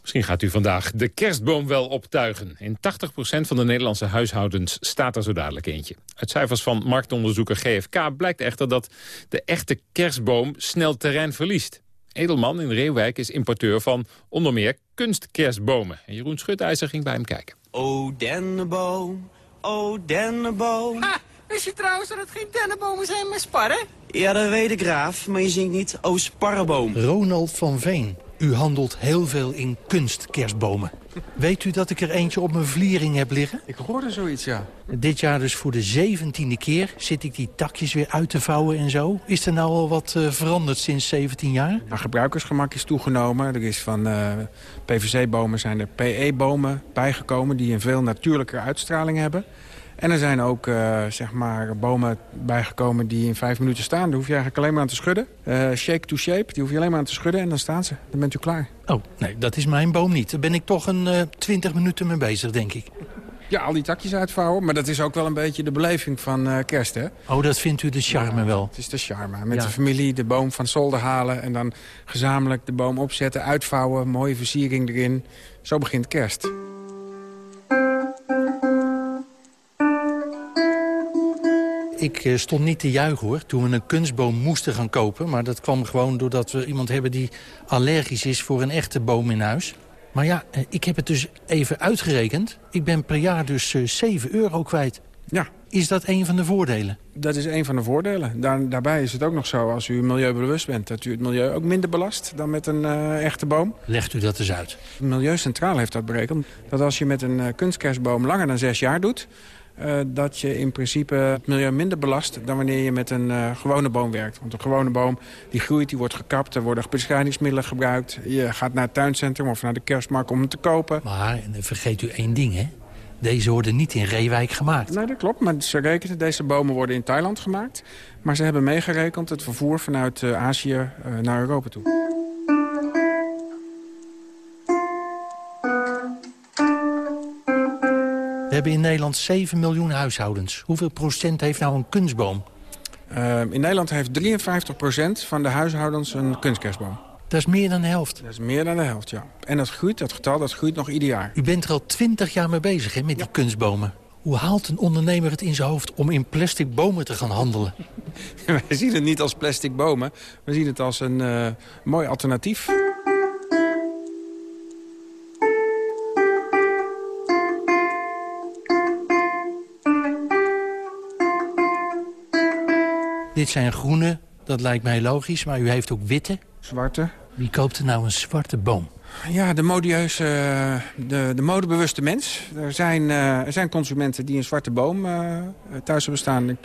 S4: Misschien gaat u vandaag de kerstboom wel optuigen. In 80% van de Nederlandse huishoudens staat er zo dadelijk eentje. Uit cijfers van marktonderzoeker GFK blijkt echter dat de echte kerstboom snel terrein verliest. Edelman in Reeuwijk is importeur van onder meer kunstkerstbomen. En Jeroen Schutijzer ging bij hem kijken.
S41: Oh, dennenboom, oh, dennenboom.
S42: Ha, wist je trouwens dat het geen dennenbomen zijn, maar sparren?
S41: Ja, dat weet ik, Graaf, maar je zingt niet oh, sparrenboom.
S43: Ronald van Veen. U handelt heel veel in kunstkerstbomen. Weet u dat ik er eentje op mijn vliering heb liggen?
S42: Ik hoorde zoiets, ja.
S43: Dit jaar dus voor de zeventiende keer zit ik die takjes weer uit te vouwen en zo. Is er nou al wat uh, veranderd sinds 17 jaar?
S42: Nou, gebruikersgemak is toegenomen. Er is van uh, PVC-bomen zijn er PE-bomen bijgekomen... die een veel natuurlijker uitstraling hebben. En er zijn ook uh, zeg maar bomen bijgekomen die in vijf minuten staan. Daar hoef je eigenlijk alleen maar aan te schudden. Uh, shake to shape, die hoef je alleen maar aan te schudden en dan staan ze. Dan bent u klaar.
S43: Oh, nee, dat is mijn boom niet. Daar ben ik toch een uh, twintig minuten mee bezig, denk ik.
S42: Ja, al die takjes uitvouwen. Maar dat is ook wel een beetje de beleving van kerst, hè?
S43: Oh, dat vindt u de charme
S42: ja,
S43: wel?
S42: Het is de charme. Met ja. de familie de boom van zolder halen... en dan gezamenlijk de boom opzetten, uitvouwen, mooie versiering erin. Zo begint kerst.
S43: Ik uh, stond niet te juichen hoor, toen we een kunstboom moesten gaan kopen. Maar dat kwam gewoon doordat we iemand hebben die allergisch is voor een echte boom in huis. Maar ja, uh, ik heb het dus even uitgerekend. Ik ben per jaar dus uh, 7 euro kwijt.
S42: Ja.
S43: Is dat een van de voordelen?
S42: Dat is een van de voordelen. Daar, daarbij is het ook nog zo, als u milieubewust bent... dat u het milieu ook minder belast dan met een uh, echte boom.
S43: Legt u dat eens uit.
S42: Milieucentraal heeft dat berekend. Dat als je met een uh, kunstkerstboom langer dan zes jaar doet... Uh, dat je in principe het milieu minder belast dan wanneer je met een uh, gewone boom werkt. Want een gewone boom die groeit, die wordt gekapt, er worden bestrijdingsmiddelen gebruikt. Je gaat naar het tuincentrum of naar de kerstmarkt om hem te kopen.
S43: Maar vergeet u één ding, hè? Deze worden niet in Reewijk gemaakt.
S42: Nee, dat klopt. Maar ze rekenen, deze bomen worden in Thailand gemaakt. Maar ze hebben meegerekend het vervoer vanuit uh, Azië naar Europa toe.
S43: We hebben in Nederland 7 miljoen huishoudens. Hoeveel procent heeft nou een kunstboom?
S42: Uh, in Nederland heeft 53 procent van de huishoudens een kunstkerstboom.
S43: Dat is meer dan de helft.
S42: Dat is meer dan de helft, ja. En dat groeit, dat getal, dat groeit nog ieder jaar.
S43: U bent er al 20 jaar mee bezig, hè, met ja. die kunstbomen. Hoe haalt een ondernemer het in zijn hoofd om in plastic bomen te gaan handelen?
S42: Wij zien het niet als plastic bomen. We zien het als een uh, mooi alternatief.
S43: Dit zijn groene, dat lijkt mij logisch, maar u heeft ook witte.
S42: Zwarte.
S43: Wie koopt er nou een zwarte boom?
S42: Ja, de modieuze, de, de modebewuste mens. Er zijn, uh, er zijn consumenten die een zwarte boom uh, thuis hebben staan. Ik,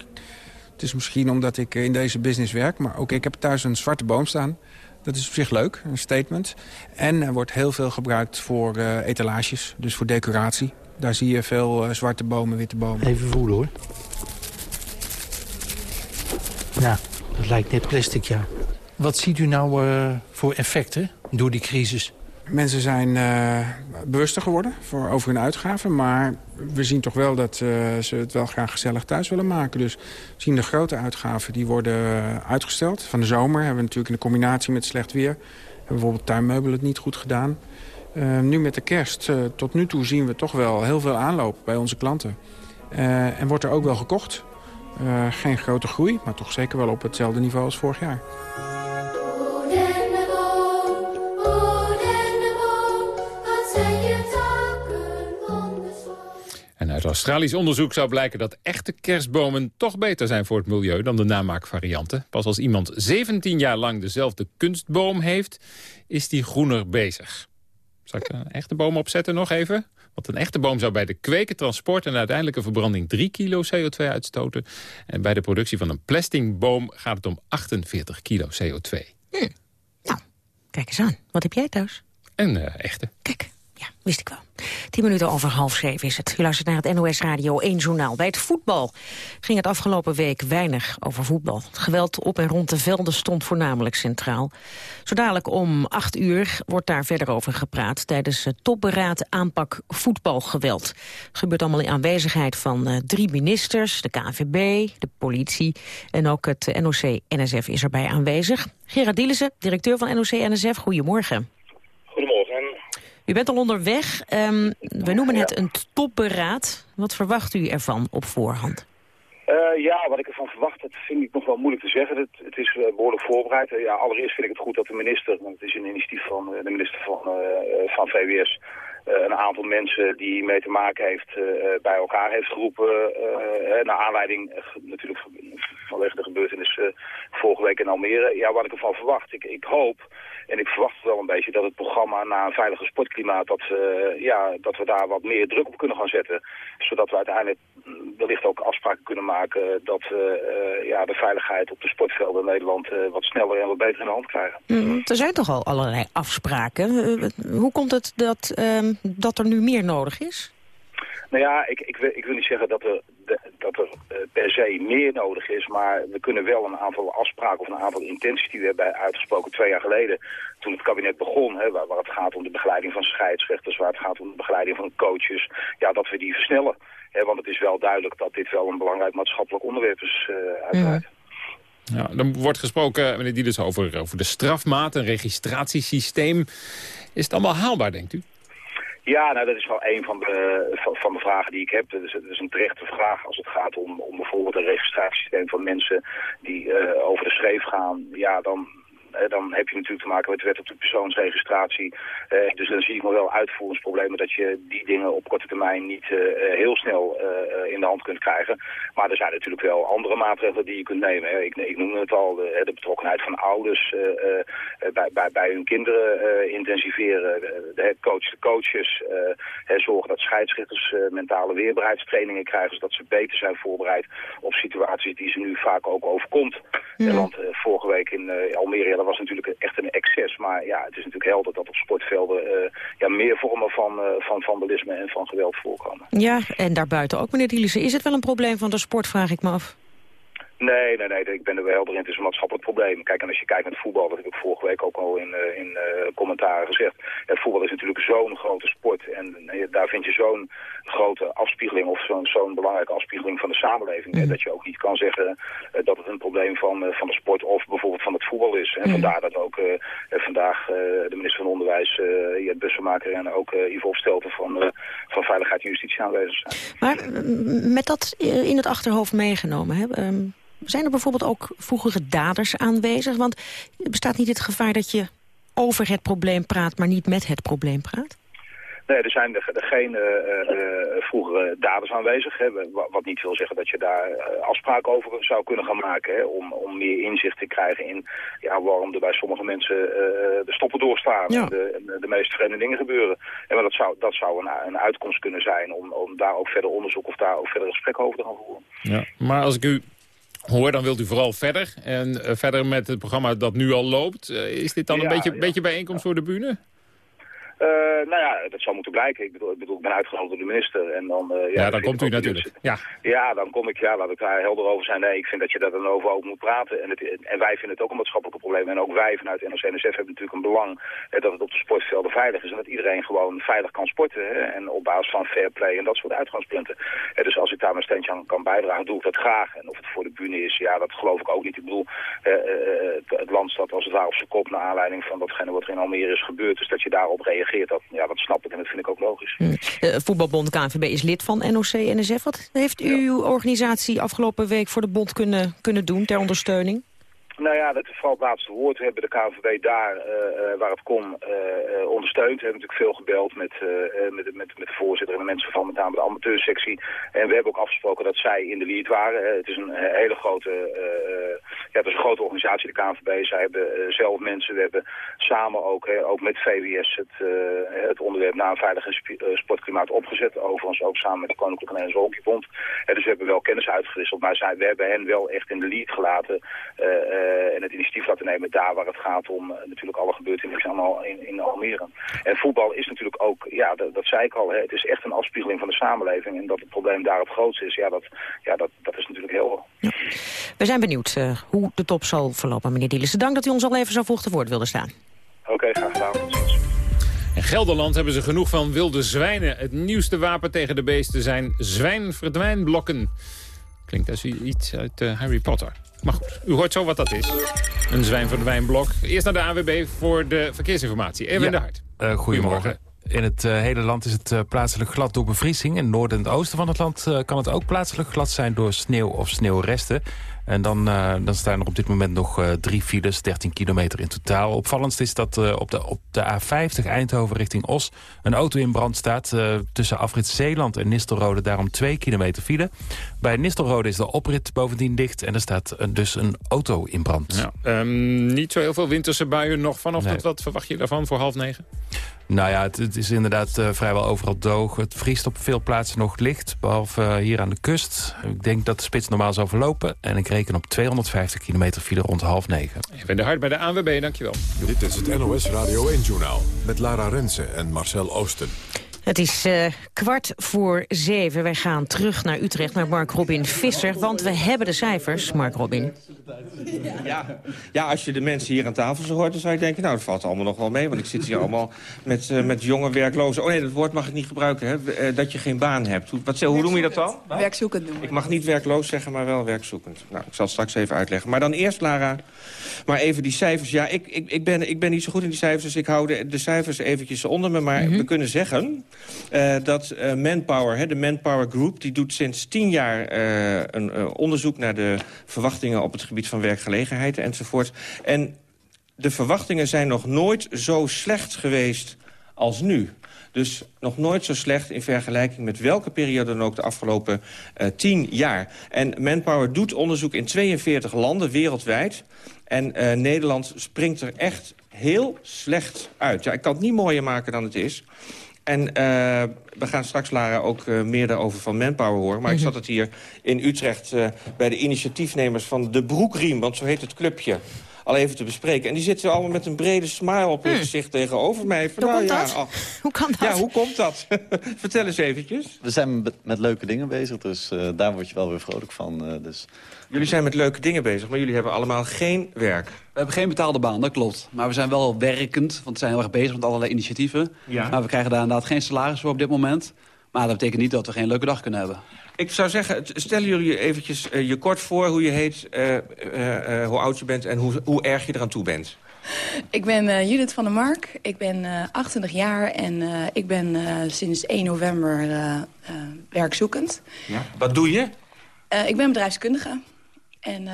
S42: het is misschien omdat ik in deze business werk, maar ook ik heb thuis een zwarte boom staan. Dat is op zich leuk, een statement. En er wordt heel veel gebruikt voor uh, etalages, dus voor decoratie. Daar zie je veel zwarte bomen, witte bomen.
S43: Even voelen hoor. Ja, dat lijkt net plastic, ja. Wat ziet u nou uh, voor effecten door die crisis?
S42: Mensen zijn uh, bewuster geworden voor, over hun uitgaven. Maar we zien toch wel dat uh, ze het wel graag gezellig thuis willen maken. Dus we zien de grote uitgaven die worden uitgesteld. Van de zomer hebben we natuurlijk in de combinatie met slecht weer... hebben bijvoorbeeld tuinmeubelen het niet goed gedaan. Nu met de kerst, tot nu toe zien we toch wel heel veel aanloop bij onze klanten. en wordt er ook wel gekocht. Eh, geen grote groei, maar toch zeker wel op hetzelfde niveau als vorig jaar.
S4: En uit Australisch onderzoek zou blijken dat echte kerstbomen toch beter zijn voor het milieu dan de namaakvarianten. Pas als iemand 17 jaar lang dezelfde kunstboom heeft, is die groener bezig. Zal ik een echte boom opzetten nog even? Want een echte boom zou bij de kweken, transport en uiteindelijke verbranding 3 kilo CO2 uitstoten. En bij de productie van een plasticboom gaat het om 48 kilo CO2.
S5: Hm. Nou, kijk eens aan. Wat heb jij thuis?
S4: Een uh, echte.
S5: Kijk. Ja, wist ik wel. Tien minuten over half zeven is het. U luistert naar het NOS Radio 1 Journaal. Bij het voetbal ging het afgelopen week weinig over voetbal. Geweld op en rond de velden stond voornamelijk centraal. Zo dadelijk om acht uur wordt daar verder over gepraat... tijdens het topberaad aanpak voetbalgeweld. Gebeurt allemaal in aanwezigheid van uh, drie ministers... de KNVB, de politie en ook het NOC-NSF is erbij aanwezig. Gerard Dielissen, directeur van NOC-NSF, goedemorgen. U bent al onderweg. Um, we noemen het een topberaad. Wat verwacht u ervan op voorhand?
S44: Uh, ja, wat ik ervan verwacht, dat vind ik nog wel moeilijk te zeggen. Het, het is uh, behoorlijk voorbereid. Uh, ja, allereerst vind ik het goed dat de minister, want het is een initiatief van de minister van, van VWS, een aantal mensen die mee te maken heeft bij elkaar heeft geroepen. naar aanleiding natuurlijk vanwege de gebeurtenis vorige week in Almere. Ja, wat ik ervan verwacht. Ik hoop en ik verwacht wel een beetje dat het programma na een veilige sportklimaat... Dat, uh, ja, dat we daar wat meer druk op kunnen gaan zetten. Zodat we uiteindelijk wellicht ook afspraken kunnen maken... dat we uh, ja, de veiligheid op de sportvelden in Nederland uh, wat sneller en wat beter in de hand krijgen.
S5: Mm, er zijn toch al allerlei afspraken. hoe komt het dat, ehm, dat er nu meer nodig is?
S44: Nou ja, ik, ik, wil, ik wil niet zeggen dat er, dat er uh, per se meer nodig is, maar we kunnen wel een aantal afspraken of een aantal intenties die we hebben uitgesproken twee jaar geleden, toen het kabinet begon, hè, waar, waar, het gaat om de begeleiding van scheidsrechters, waar het gaat om de begeleiding van coaches, ja, dat we die versnellen. Hè, want het is wel duidelijk dat dit wel een belangrijk maatschappelijk onderwerp is, uh, uiteraard.
S4: Mm. Ja, dan wordt gesproken, meneer Dieders, over, over de strafmaat, een registratiesysteem. Is het allemaal haalbaar, denkt u?
S44: Ja, nou, dat is wel een van de, van, de vragen die ik heb. Dat is, dat is een terechte vraag als het gaat om, om bijvoorbeeld een registratiesysteem van mensen die uh, over de schreef gaan. Ja, dan, dan heb je natuurlijk te maken met de wet op de persoonsregistratie. Uh, dus dan zie ik nog wel uitvoeringsproblemen dat je die dingen op korte termijn niet uh, heel snel in de hand kunt krijgen. Maar er zijn natuurlijk wel andere maatregelen die je kunt nemen. Ik, ik noemde het al, de, de betrokkenheid van ouders bij, bij, bij hun kinderen intensiveren. De coach, de coaches, zorgen dat scheidsrechters mentale weerbaarheidstrainingen krijgen, zodat ze beter zijn voorbereid op situaties die ze nu vaak ook overkomt. Ja. Want vorige week in Almere was natuurlijk echt een excess. Maar ja, het is natuurlijk helder dat op sportvelden uh, ja, meer vormen van, uh, van vandalisme en van geweld voorkomen.
S5: Ja, en daarbuiten ook, meneer Dielissen. Is het wel een probleem van de sport, vraag ik me af?
S44: Nee, nee, nee, ik ben er wel helder in. Het is een maatschappelijk probleem. Kijk, en als je kijkt naar het voetbal, dat heb ik vorige week ook al in, uh, in uh, commentaren gezegd. Het voetbal is natuurlijk zo'n grote sport en uh, daar vind je zo'n grote afspiegeling of zo'n zo'n belangrijke afspiegeling van de samenleving. Mm. Dat je ook niet kan zeggen dat het een probleem van, van de sport of bijvoorbeeld voetbal is. En mm. vandaar dat ook vandaag de minister van Onderwijs, Jet Bussemaker en ook Ivo Stelten van, van Veiligheid en Justitie aanwezig zijn.
S5: Maar met dat in het achterhoofd meegenomen, hè? Um zijn er bijvoorbeeld ook vroegere daders aanwezig? Want bestaat niet het gevaar dat je over het probleem praat... maar niet met het probleem praat?
S44: Nee, er zijn er, geen uh, uh, vroegere daders aanwezig. Hè, wat niet wil zeggen dat je daar uh, afspraken over zou kunnen gaan maken. Hè, om, om meer inzicht te krijgen in ja, waarom er bij sommige mensen de stoppen doorstaan. Ja. En de, de meest vreemde dingen gebeuren. En maar dat zou, dat zou een, een uitkomst kunnen zijn om, om daar ook verder onderzoek of daar ook verder gesprek over te gaan voeren.
S4: Ja, maar als ik u hoor, dan wilt u vooral verder. En uh, verder met het programma dat nu al loopt. Uh, is dit dan ja, een beetje, ja. beetje bijeenkomst voor de bühne?
S44: Uh, nou ja, dat zal moeten blijken. Ik bedoel, ik, bedoel, ik ben uitgenodigd door de minister. En dan, uh,
S4: ja, ja, dan komt u natuurlijk. Ja.
S44: ja, dan kom ik, ja, laat ik daar helder over zijn. Nee, ik vind dat je daar dan over ook moet praten. En, het, en wij vinden het ook een maatschappelijk probleem. En ook wij vanuit NOC-NSF hebben natuurlijk een belang eh, dat het op de sportvelden veilig is. En dat iedereen gewoon veilig kan sporten. Hè, en op basis van fair play en dat soort uitgangspunten. Eh, dus als ik daar mijn steentje aan kan bijdragen, doe ik dat graag. En of het voor de bühne is, ja, dat geloof ik ook niet. Ik bedoel, uh, het, het land staat als het ware op zijn kop naar aanleiding van datgene wat er in Almere is gebeurd. Dus dat je daarop reageert, dat, ja, dat snap ik en dat vind ik ook logisch.
S5: Hmm. Uh, voetbalbond KNVB is lid van NOC-NSF. Wat heeft uw organisatie afgelopen week voor de bond kunnen, kunnen doen ter ondersteuning?
S44: Nou ja, dat is vooral het laatste woord. We hebben de KNVB daar, waar het kon, ondersteund. We hebben natuurlijk veel gebeld met, met, met, met de voorzitter en de mensen van met name de amateursectie. En we hebben ook afgesproken dat zij in de lead waren. het is een hele grote, ja, het is een grote organisatie, de KNVB. Zij hebben zelf mensen. We hebben samen ook, ook met VWS het, het onderwerp naar een veilig sportklimaat opgezet. Overigens ook samen met de Koninklijke Nederlandse Hockeybond. dus we hebben wel kennis uitgewisseld. Maar zij, we hebben hen wel echt in de lead gelaten. En het initiatief laten nemen daar waar het gaat om natuurlijk alle gebeurtenissen in, in Almere. En voetbal is natuurlijk ook, ja, dat, dat zei ik al, hè, het is echt een afspiegeling van de samenleving. En dat het probleem daar het grootste is, ja, dat, ja, dat, dat is natuurlijk heel... Ja.
S5: We zijn benieuwd uh, hoe de top zal verlopen, meneer Dielissen. Dank dat u ons al even zo vroeg te woord wilde staan.
S44: Oké, okay, graag gedaan.
S4: In Gelderland hebben ze genoeg van wilde zwijnen. Het nieuwste wapen tegen de beesten zijn zwijnverdwijnblokken. Klinkt als iets uit uh, Harry Potter. Maar goed, u hoort zo wat dat is. Een zwijnverdwijnblok. Eerst naar de AWB voor de verkeersinformatie. Even ja. de Hart.
S31: Uh, goedemorgen. In het uh, hele land is het uh, plaatselijk glad door bevriezing. In het noorden en het oosten van het land uh, kan het ook plaatselijk glad zijn door sneeuw of sneeuwresten. En dan, uh, dan staan er op dit moment nog uh, drie files, 13 kilometer in totaal. Opvallendst is dat uh, op, de, op de A50 Eindhoven richting Os... een auto in brand staat tussen afrit Zeeland en Nistelrode. Daarom 2 kilometer file. Bij Nistelrode is de oprit bovendien dicht... en er staat dus een auto in brand.
S4: Ja, um, niet zo heel veel winterse buien nog vanochtend. Nee. Wat verwacht je daarvan voor half negen?
S31: Nou ja, het, het is inderdaad uh, vrijwel overal droog. Het vriest op veel plaatsen nog licht, behalve uh, hier aan de kust. Ik denk dat de spits normaal zal verlopen. En ik reken op 250 kilometer file rond half negen.
S4: Even de hart bij de ANWB, dankjewel.
S3: Dit is het NOS Radio 1-journaal met Lara Rensen en Marcel Oosten.
S5: Het is uh, kwart voor zeven. Wij gaan terug naar Utrecht, naar Mark Robin Visser. Want we hebben de cijfers, Mark Robin.
S16: Ja, ja, als je de mensen hier aan tafel zo hoort... dan zou je denken, nou, dat valt allemaal nog wel mee. Want ik zit hier allemaal met, uh, met jonge werklozen. Oh nee, dat woord mag ik niet gebruiken, hè? Uh, dat je geen baan hebt. Hoe, wat, hoe noem je dat dan?
S38: Werkzoekend noemen.
S16: Ik mag niet werkloos zeggen, maar wel werkzoekend. Nou, ik zal het straks even uitleggen. Maar dan eerst, Lara, maar even die cijfers. Ja, ik, ik, ik, ben, ik ben niet zo goed in die cijfers, dus ik hou de, de cijfers eventjes onder me. Maar mm -hmm. we kunnen zeggen uh, dat uh, Manpower, hè, de Manpower Group... die doet sinds tien jaar uh, een onderzoek naar de verwachtingen... op het gebied van werkgelegenheid enzovoort. En de verwachtingen zijn nog nooit zo slecht geweest als nu. Dus nog nooit zo slecht in vergelijking met welke periode dan ook de afgelopen tien jaar. En Manpower doet onderzoek in 42 landen wereldwijd. En Nederland springt er echt heel slecht uit. Ja, ik kan het niet mooier maken dan het is. En uh, we gaan straks, Lara, ook uh, meer daarover van Manpower horen. Maar mm -hmm. ik zat het hier in Utrecht uh, bij de initiatiefnemers van de Broekriem... want zo heet het clubje, al even te bespreken. En die zitten allemaal met een brede smile op hun hmm. gezicht tegenover mij.
S5: Van, hoe, nou, komt ja,
S16: oh,
S5: hoe kan dat?
S16: Ja, hoe komt dat? Vertel eens eventjes.
S45: We zijn met, met leuke dingen bezig, dus uh, daar word je wel weer vrolijk van. Uh, dus.
S16: Jullie zijn met leuke dingen bezig, maar jullie hebben allemaal geen werk.
S46: We hebben geen betaalde baan, dat klopt. Maar we zijn wel werkend, want we zijn heel erg bezig met allerlei initiatieven. Ja. Maar we krijgen daar inderdaad geen salaris voor op dit moment. Maar dat betekent niet dat we geen leuke dag kunnen hebben.
S16: Ik zou zeggen, stellen jullie eventjes uh, je kort voor hoe je heet, uh, uh, hoe oud je bent en hoe, hoe erg je eraan toe bent.
S47: Ik ben Judith van der Mark, ik ben 28 jaar en ik ben sinds 1 november werkzoekend.
S16: Ja. Wat doe je?
S47: ik ben bedrijfskundige. En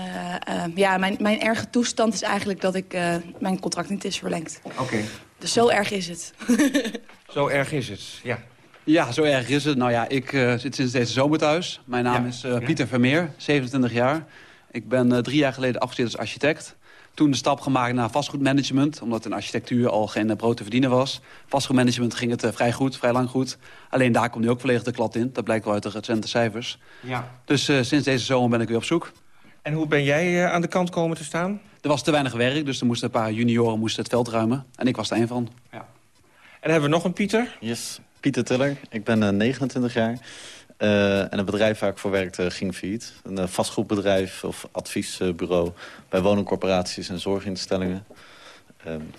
S47: ja, mijn, mijn erge toestand is eigenlijk dat ik, mijn contract niet is verlengd.
S16: Oké. Okay.
S47: Dus zo erg is het.
S16: zo erg is het, ja.
S46: Ja, zo erg is het. Nou ja, ik uh, zit sinds deze zomer thuis. Mijn naam ja. is uh, Pieter Vermeer, 27 jaar. Ik ben uh, drie jaar geleden afgestudeerd als architect. Toen de stap gemaakt naar vastgoedmanagement, omdat in architectuur al geen brood te verdienen was. Vastgoedmanagement ging het vrij goed, vrij lang goed. Alleen daar komt nu ook volledig de klad in. Dat blijkt wel uit de recente cijfers. Ja. Dus sinds deze zomer ben ik weer op zoek.
S16: En hoe ben jij aan de kant komen te staan?
S46: Er was te weinig werk, dus er moesten een paar junioren moesten het veld ruimen. En ik was er een van. Ja.
S16: En hebben we nog een Pieter?
S45: Yes. Pieter Tiller, ik ben uh, 29 jaar. Uh, en het bedrijf waar ik voor werkte ging failliet. Een uh, vastgoedbedrijf of adviesbureau bij woningcorporaties en zorginstellingen.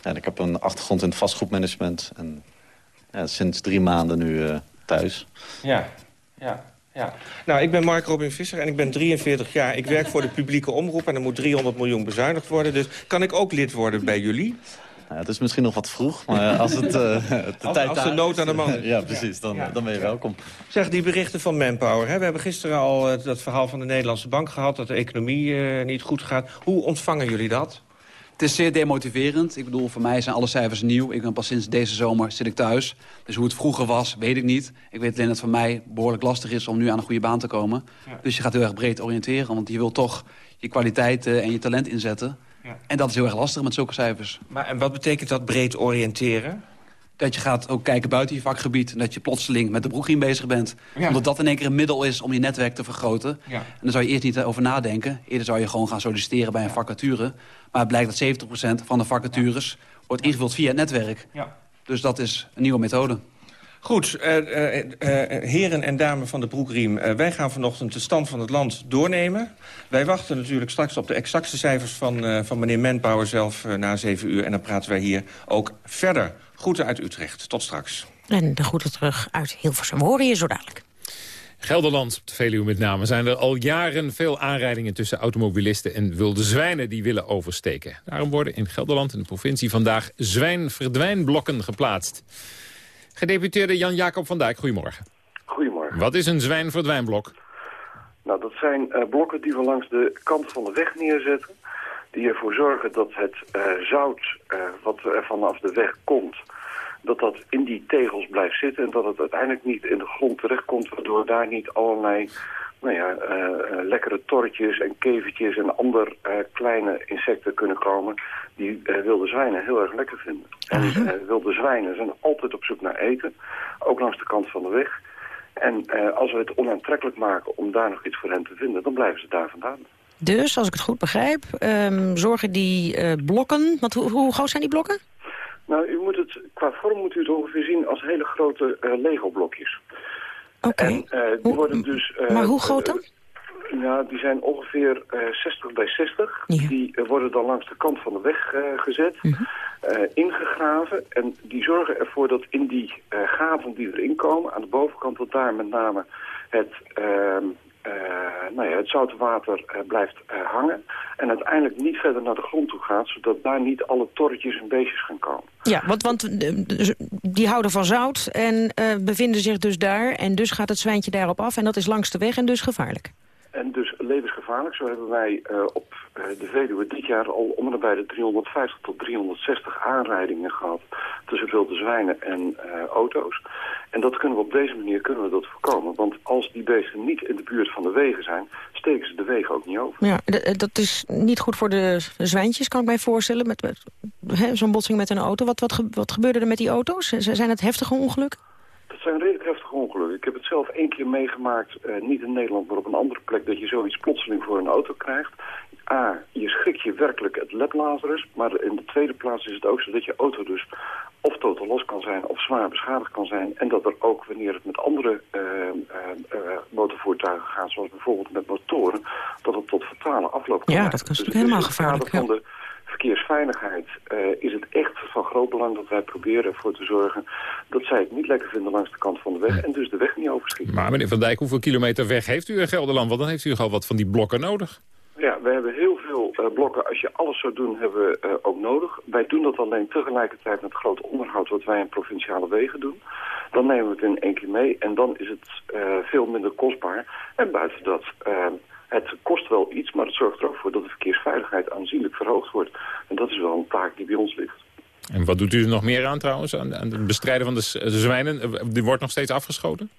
S45: en ik heb een achtergrond in het vastgoedmanagement. En ja, sinds drie maanden nu thuis.
S16: Ja, ja. Ja. Nou, ik ben Mark Robin Visser en ik ben 43 jaar. Ik werk voor de publieke omroep en er moet 300 miljoen bezuinigd worden. Dus kan ik ook lid worden bij jullie?
S45: Nou, het is misschien nog wat vroeg, maar als het uh, de
S16: als,
S45: tijd
S16: als de nood aan de man
S45: Ja, precies. Dan, dan ben je welkom.
S16: Zeg, die berichten van Manpower. Hè? We hebben gisteren al uh, dat verhaal van de Nederlandse Bank gehad... dat de economie uh, niet goed gaat. Hoe ontvangen jullie dat?
S46: Het is zeer demotiverend. Ik bedoel, voor mij zijn alle cijfers nieuw. Ik ben pas sinds deze zomer zit ik thuis. Dus hoe het vroeger was, weet ik niet. Ik weet alleen dat het voor mij behoorlijk lastig is om nu aan een goede baan te komen. Ja. Dus je gaat heel erg breed oriënteren. Want je wil toch je kwaliteiten en je talent inzetten. Ja. En dat is heel erg lastig met zulke cijfers.
S16: Maar en wat betekent dat breed oriënteren?
S46: Dat je gaat ook kijken buiten je vakgebied. En dat je plotseling met de broekriem bezig bent. Ja. Omdat dat in één keer een middel is om je netwerk te vergroten. Ja. En daar zou je eerst niet over nadenken. Eerder zou je gewoon gaan solliciteren bij een vacature. Maar het blijkt dat 70% van de vacatures wordt ingevuld via het netwerk. Ja. Dus dat is een nieuwe methode.
S16: Goed, uh, uh, uh, heren en dames van de broekriem. wij gaan vanochtend de stand van het land doornemen. Wij wachten natuurlijk straks op de exacte cijfers van, van meneer Manpower zelf na zeven uur. En dan praten wij hier ook verder. Groeten uit Utrecht. Tot straks.
S5: En de groeten terug uit Hilversum. We horen je zo dadelijk.
S4: Gelderland, op de Veluwe met name, zijn er al jaren veel aanrijdingen tussen automobilisten en wilde zwijnen die willen oversteken. Daarom worden in Gelderland in de provincie vandaag zwijnverdwijnblokken geplaatst. Gedeputeerde Jan-Jacob van Dijk, goedemorgen.
S48: Goedemorgen.
S4: Wat is een zwijnverdwijnblok?
S48: Nou, dat zijn uh, blokken die we langs de kant van de weg neerzetten. Die ervoor zorgen dat het uh, zout uh, wat er vanaf de weg komt dat dat in die tegels blijft zitten... en dat het uiteindelijk niet in de grond terechtkomt... waardoor daar niet allerlei nou ja, uh, uh, lekkere torretjes en kevertjes en andere kleine insecten kunnen komen... die wilde zwijnen heel erg lekker vinden. En wilde zwijnen zijn altijd op zoek naar eten, ook langs de kant van de weg... En als we het onaantrekkelijk maken om daar nog iets voor hen te vinden... dan blijven ze daar vandaan.
S5: Dus, als ik het goed begrijp, um, zorgen die blokken... Want hoe, hoe groot zijn die blokken?
S48: Nou, u moet het, qua vorm moet u het ongeveer zien als hele grote uh, Lego-blokjes.
S5: Oké.
S48: Okay. Uh, die worden dus... Uh,
S5: maar hoe groot dan?
S48: nou, die zijn ongeveer 60 bij 60. Ja. Die worden dan langs de kant van de weg gezet, -hmm. ingegraven. En die zorgen ervoor dat in die gaten die erin komen, aan de bovenkant, dat daar met name het ehm, uh, nou ja, het zoute water uh, blijft uh, hangen en uiteindelijk niet verder naar de grond toe gaat, zodat daar niet alle torretjes en beestjes gaan komen.
S5: Ja, want, want die houden van zout en bevinden zich dus daar en dus gaat het zwijntje daarop af en dat is langs de weg en dus gevaarlijk.
S48: En dus levensgevaarlijk. Zo hebben wij op de Veluwe dit jaar al om en bij de 350 tot 360 aanrijdingen gehad tussen wilde zwijnen en auto's. En dat kunnen we op deze manier kunnen we dat voorkomen. Want als die beesten niet in de buurt van de wegen zijn, steken ze de wegen ook niet over.
S5: Ja, dat is niet goed voor de zwijntjes, kan ik mij voorstellen. Met, met zo'n botsing met een auto. Wat, wat, wat gebeurde er met die auto's? Zijn het heftige ongelukken?
S48: Dat zijn redelijk heftige ongelukken. Ik heb het zelf één keer meegemaakt, uh, niet in Nederland, maar op een andere plek, dat je zoiets plotseling voor een auto krijgt. A, je schrik je werkelijk het ledlazerus, maar in de tweede plaats is het ook zo dat je auto dus of totaal los kan zijn of zwaar beschadigd kan zijn. En dat er ook, wanneer het met andere uh, uh, uh, motorvoertuigen gaat, zoals bijvoorbeeld met motoren, dat het tot fatale afloop kan
S5: Ja, dat is dus helemaal gevaarlijk.
S48: van de verkeersveiligheid is het echt van groot belang dat wij proberen ervoor te zorgen dat zij het niet lekker vinden langs de kant van de weg en dus de weg niet overschieten.
S4: Maar meneer Van Dijk, hoeveel kilometer weg heeft u in Gelderland? Want dan heeft u al wat van die blokken nodig.
S48: Ja, we hebben heel veel uh, blokken. Als je alles zou doen, hebben we uh, ook nodig. Wij doen dat alleen tegelijkertijd met groot onderhoud wat wij in provinciale wegen doen. Dan nemen we het in één keer mee en dan is het uh, veel minder kostbaar. En buiten dat, het kost wel iets, maar het zorgt er ook voor dat de verkeersveiligheid aanzienlijk verhoogd wordt. En dat is wel een taak die bij ons ligt.
S4: En wat doet u er nog meer aan trouwens, aan, aan het bestrijden van de zwijnen? Die wordt nog steeds afgeschoten?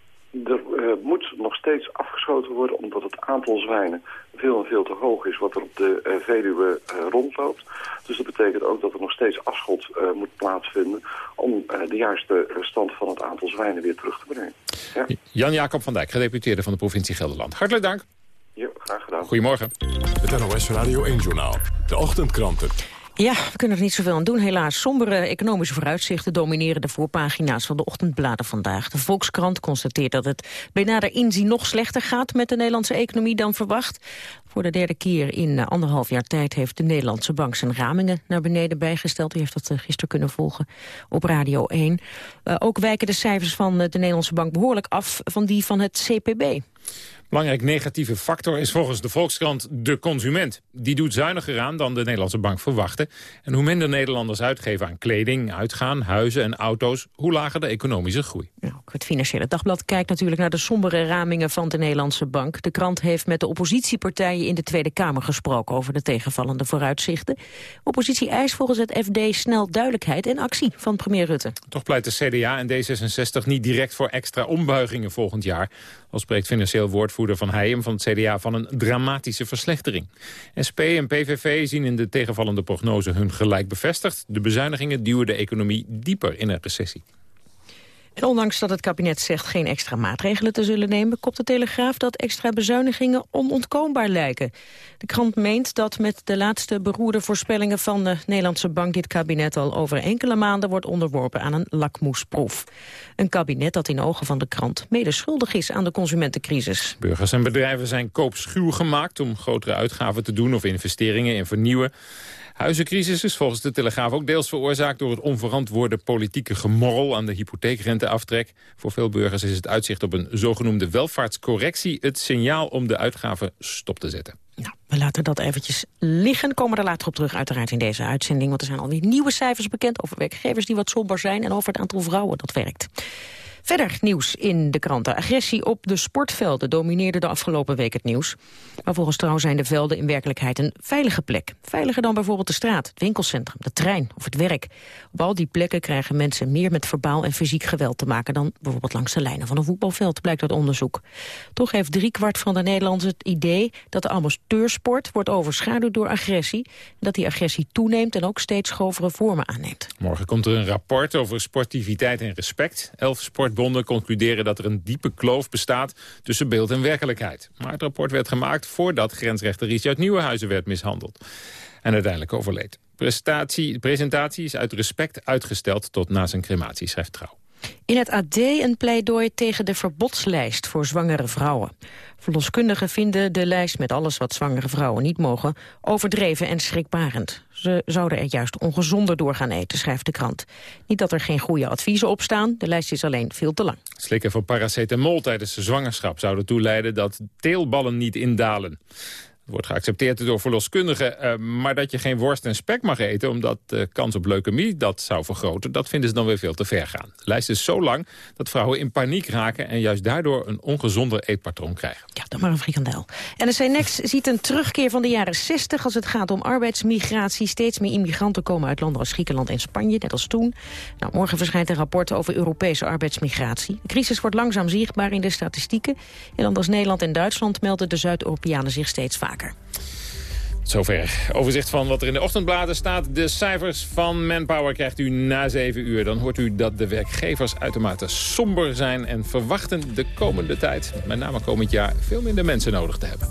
S48: Er worden, omdat het aantal zwijnen veel en veel te hoog is wat er op de uh, Veluwe uh, rondloopt. Dus dat betekent ook dat er nog steeds afschot uh, moet plaatsvinden om de juiste stand van het aantal zwijnen weer terug te brengen. Ja.
S4: Jan-Jacob van Dijk, gedeputeerde van de provincie Gelderland. Hartelijk dank.
S48: Ja, graag gedaan.
S4: Goedemorgen.
S3: Het NOS Radio 1-journaal. De ochtendkranten.
S5: Ja, we kunnen er niet zoveel aan doen, helaas. Sombere economische vooruitzichten domineren de voorpagina's van de ochtendbladen vandaag. De Volkskrant constateert dat het bij nader inzien nog slechter gaat met de Nederlandse economie dan verwacht. Voor de derde keer in anderhalf jaar tijd heeft de Nederlandse bank zijn ramingen naar beneden bijgesteld. U heeft dat gisteren kunnen volgen op Radio 1. Uh, ook wijken de cijfers van de Nederlandse bank behoorlijk af van die van het CPB.
S4: Belangrijk negatieve factor is volgens de Volkskrant de consument. Die doet zuiniger aan dan de Nederlandse bank verwachtte. En hoe minder Nederlanders uitgeven aan kleding, uitgaan, huizen en auto's... hoe lager de economische groei.
S5: ook het Financiële Dagblad kijkt natuurlijk naar de sombere ramingen van de Nederlandse bank. De krant heeft met de oppositiepartijen in de Tweede Kamer gesproken... over de tegenvallende vooruitzichten. Oppositie eist volgens het FD snel duidelijkheid en actie van premier Rutte.
S4: Toch pleit de CDA en D66 niet direct voor extra ombuigingen volgend jaar. Al spreekt financieel woordvoerder Van Heijem van het CDA van een dramatische verslechtering. SP en PVV zien in de tegenvallende prognose hun gelijk bevestigd. De bezuinigingen duwen de economie dieper in een recessie.
S5: Ondanks dat het kabinet zegt geen extra maatregelen te zullen nemen... kopt de Telegraaf dat extra bezuinigingen onontkoombaar lijken. De krant meent dat met de laatste beroerde voorspellingen van de Nederlandse bank... dit kabinet al over enkele maanden wordt onderworpen aan een lakmoesproef. Een kabinet dat in ogen van de krant mede schuldig is aan de consumentencrisis.
S4: Burgers en bedrijven zijn koopschuw gemaakt om grotere uitgaven te doen... of investeringen in vernieuwen. Huizencrisis is volgens de Telegraaf ook deels veroorzaakt... door het onverantwoorde politieke gemorrel aan de hypotheekrenteaftrek. Voor veel burgers is het uitzicht op een zogenoemde welvaartscorrectie... het signaal om de uitgaven stop te zetten.
S5: Nou, we laten dat eventjes liggen. Komen er later op terug uiteraard in deze uitzending. Want er zijn alweer nieuwe cijfers bekend over werkgevers die wat somber zijn... en over het aantal vrouwen dat werkt. Verder nieuws in de kranten. Agressie op de sportvelden domineerde de afgelopen week het nieuws. Maar volgens Trouw zijn de velden in werkelijkheid een veilige plek. Veiliger dan bijvoorbeeld de straat, het winkelcentrum, de trein of het werk. Op al die plekken krijgen mensen meer met verbaal en fysiek geweld te maken... dan bijvoorbeeld langs de lijnen van een voetbalveld, blijkt uit onderzoek. Toch heeft driekwart van de Nederlanders het idee dat de amateursport wordt overschaduwd door agressie. Dat die agressie toeneemt en ook steeds grovere vormen aanneemt.
S4: Morgen komt er een rapport over sportiviteit en respect. Elf sport bonden concluderen dat er een diepe kloof bestaat tussen beeld en werkelijkheid. Maar het rapport werd gemaakt voordat grensrechter Richard Nieuwenhuizen werd mishandeld. En uiteindelijk overleed. Presentatie, presentatie is uit respect uitgesteld tot na zijn crematie, schrijft Trouw.
S5: In het AD een pleidooi tegen de verbodslijst voor zwangere vrouwen. Verloskundigen vinden de lijst met alles wat zwangere vrouwen niet mogen... overdreven en schrikbarend. Ze zouden er juist ongezonder door gaan eten, schrijft de krant. Niet dat er geen goede adviezen op staan, de lijst is alleen veel te lang.
S4: Slikken van paracetamol tijdens de zwangerschap zou ertoe leiden dat teelballen niet indalen wordt geaccepteerd door verloskundigen. Uh, maar dat je geen worst en spek mag eten... omdat de kans op leukemie dat zou vergroten... dat vinden ze dan weer veel te ver gaan. De lijst is zo lang dat vrouwen in paniek raken... en juist daardoor een ongezonder eetpatroon krijgen.
S5: Ja, dan maar een frikandel. NSC Next ziet een terugkeer van de jaren 60 als het gaat om arbeidsmigratie. Steeds meer immigranten komen uit landen als Griekenland en Spanje, net als toen. Nou, morgen verschijnt een rapport over Europese arbeidsmigratie. De crisis wordt langzaam zichtbaar in de statistieken. In landen als Nederland en Duitsland melden de Zuid-Europeanen zich steeds vaker vaker.
S4: Zover. Overzicht van wat er in de ochtendbladen staat. De cijfers van Manpower krijgt u na 7 uur. Dan hoort u dat de werkgevers uitermate somber zijn... en verwachten de komende tijd, met name komend jaar... veel minder mensen nodig te hebben.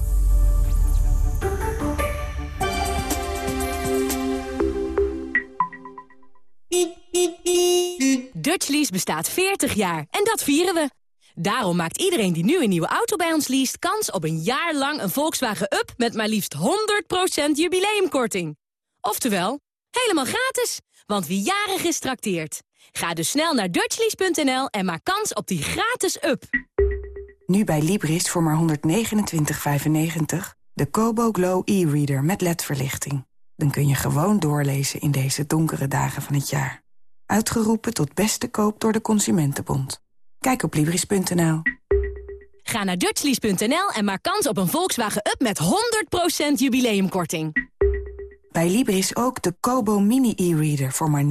S49: Dutchlease bestaat 40 jaar en dat vieren we. Daarom maakt iedereen die nu een nieuwe auto bij ons leest... kans op een jaar lang een Volkswagen Up met maar liefst 100% jubileumkorting. Oftewel, helemaal gratis, want wie jarig is trakteert. Ga dus snel naar dutchlease.nl en maak kans op die gratis Up.
S50: Nu bij Libris voor maar 129,95 de Kobo Glow e-reader met ledverlichting. Dan kun je gewoon doorlezen in deze donkere dagen van het jaar. Uitgeroepen tot beste koop door de Consumentenbond. Kijk op Libris.nl.
S49: Ga naar Dutchlease.nl en maak kans op een Volkswagen Up met 100% jubileumkorting.
S50: Bij Libris ook de Kobo Mini e-reader voor maar 79,95.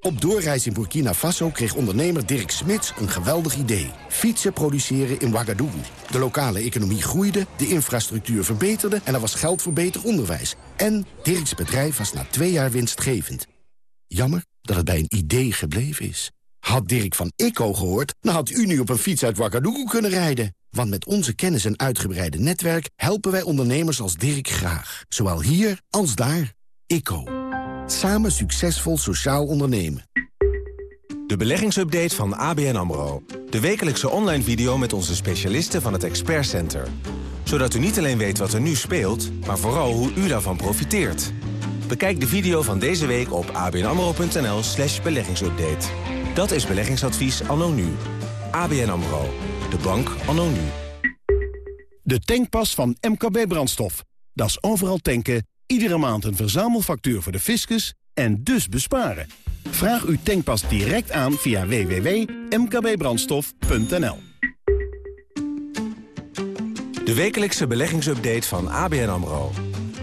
S36: Op doorreis in Burkina Faso kreeg ondernemer Dirk Smits een geweldig idee. Fietsen produceren in Ouagadougou. De lokale economie groeide, de infrastructuur verbeterde... en er was geld voor beter onderwijs. En Dirks bedrijf was na twee jaar winstgevend. Jammer dat het bij een idee gebleven is. Had Dirk van ICO gehoord, dan had u nu op een fiets uit Ouagadougou kunnen rijden. Want met onze kennis en uitgebreide netwerk helpen wij ondernemers als Dirk graag. Zowel hier als daar. ICO. Samen succesvol sociaal ondernemen.
S51: De beleggingsupdate van ABN AMRO. De wekelijkse online video met onze specialisten van het Expert Center. Zodat u niet alleen weet wat er nu speelt, maar vooral hoe u daarvan profiteert. Bekijk de video van deze week op abnamro.nl slash beleggingsupdate. Dat is beleggingsadvies anno nu. ABN AMRO. De bank anno nu.
S52: De tankpas van MKB Brandstof. Dat is overal tanken, iedere maand een verzamelfactuur voor de fiscus en dus besparen. Vraag uw tankpas direct aan via www.mkbbrandstof.nl
S51: De wekelijkse beleggingsupdate van ABN AMRO.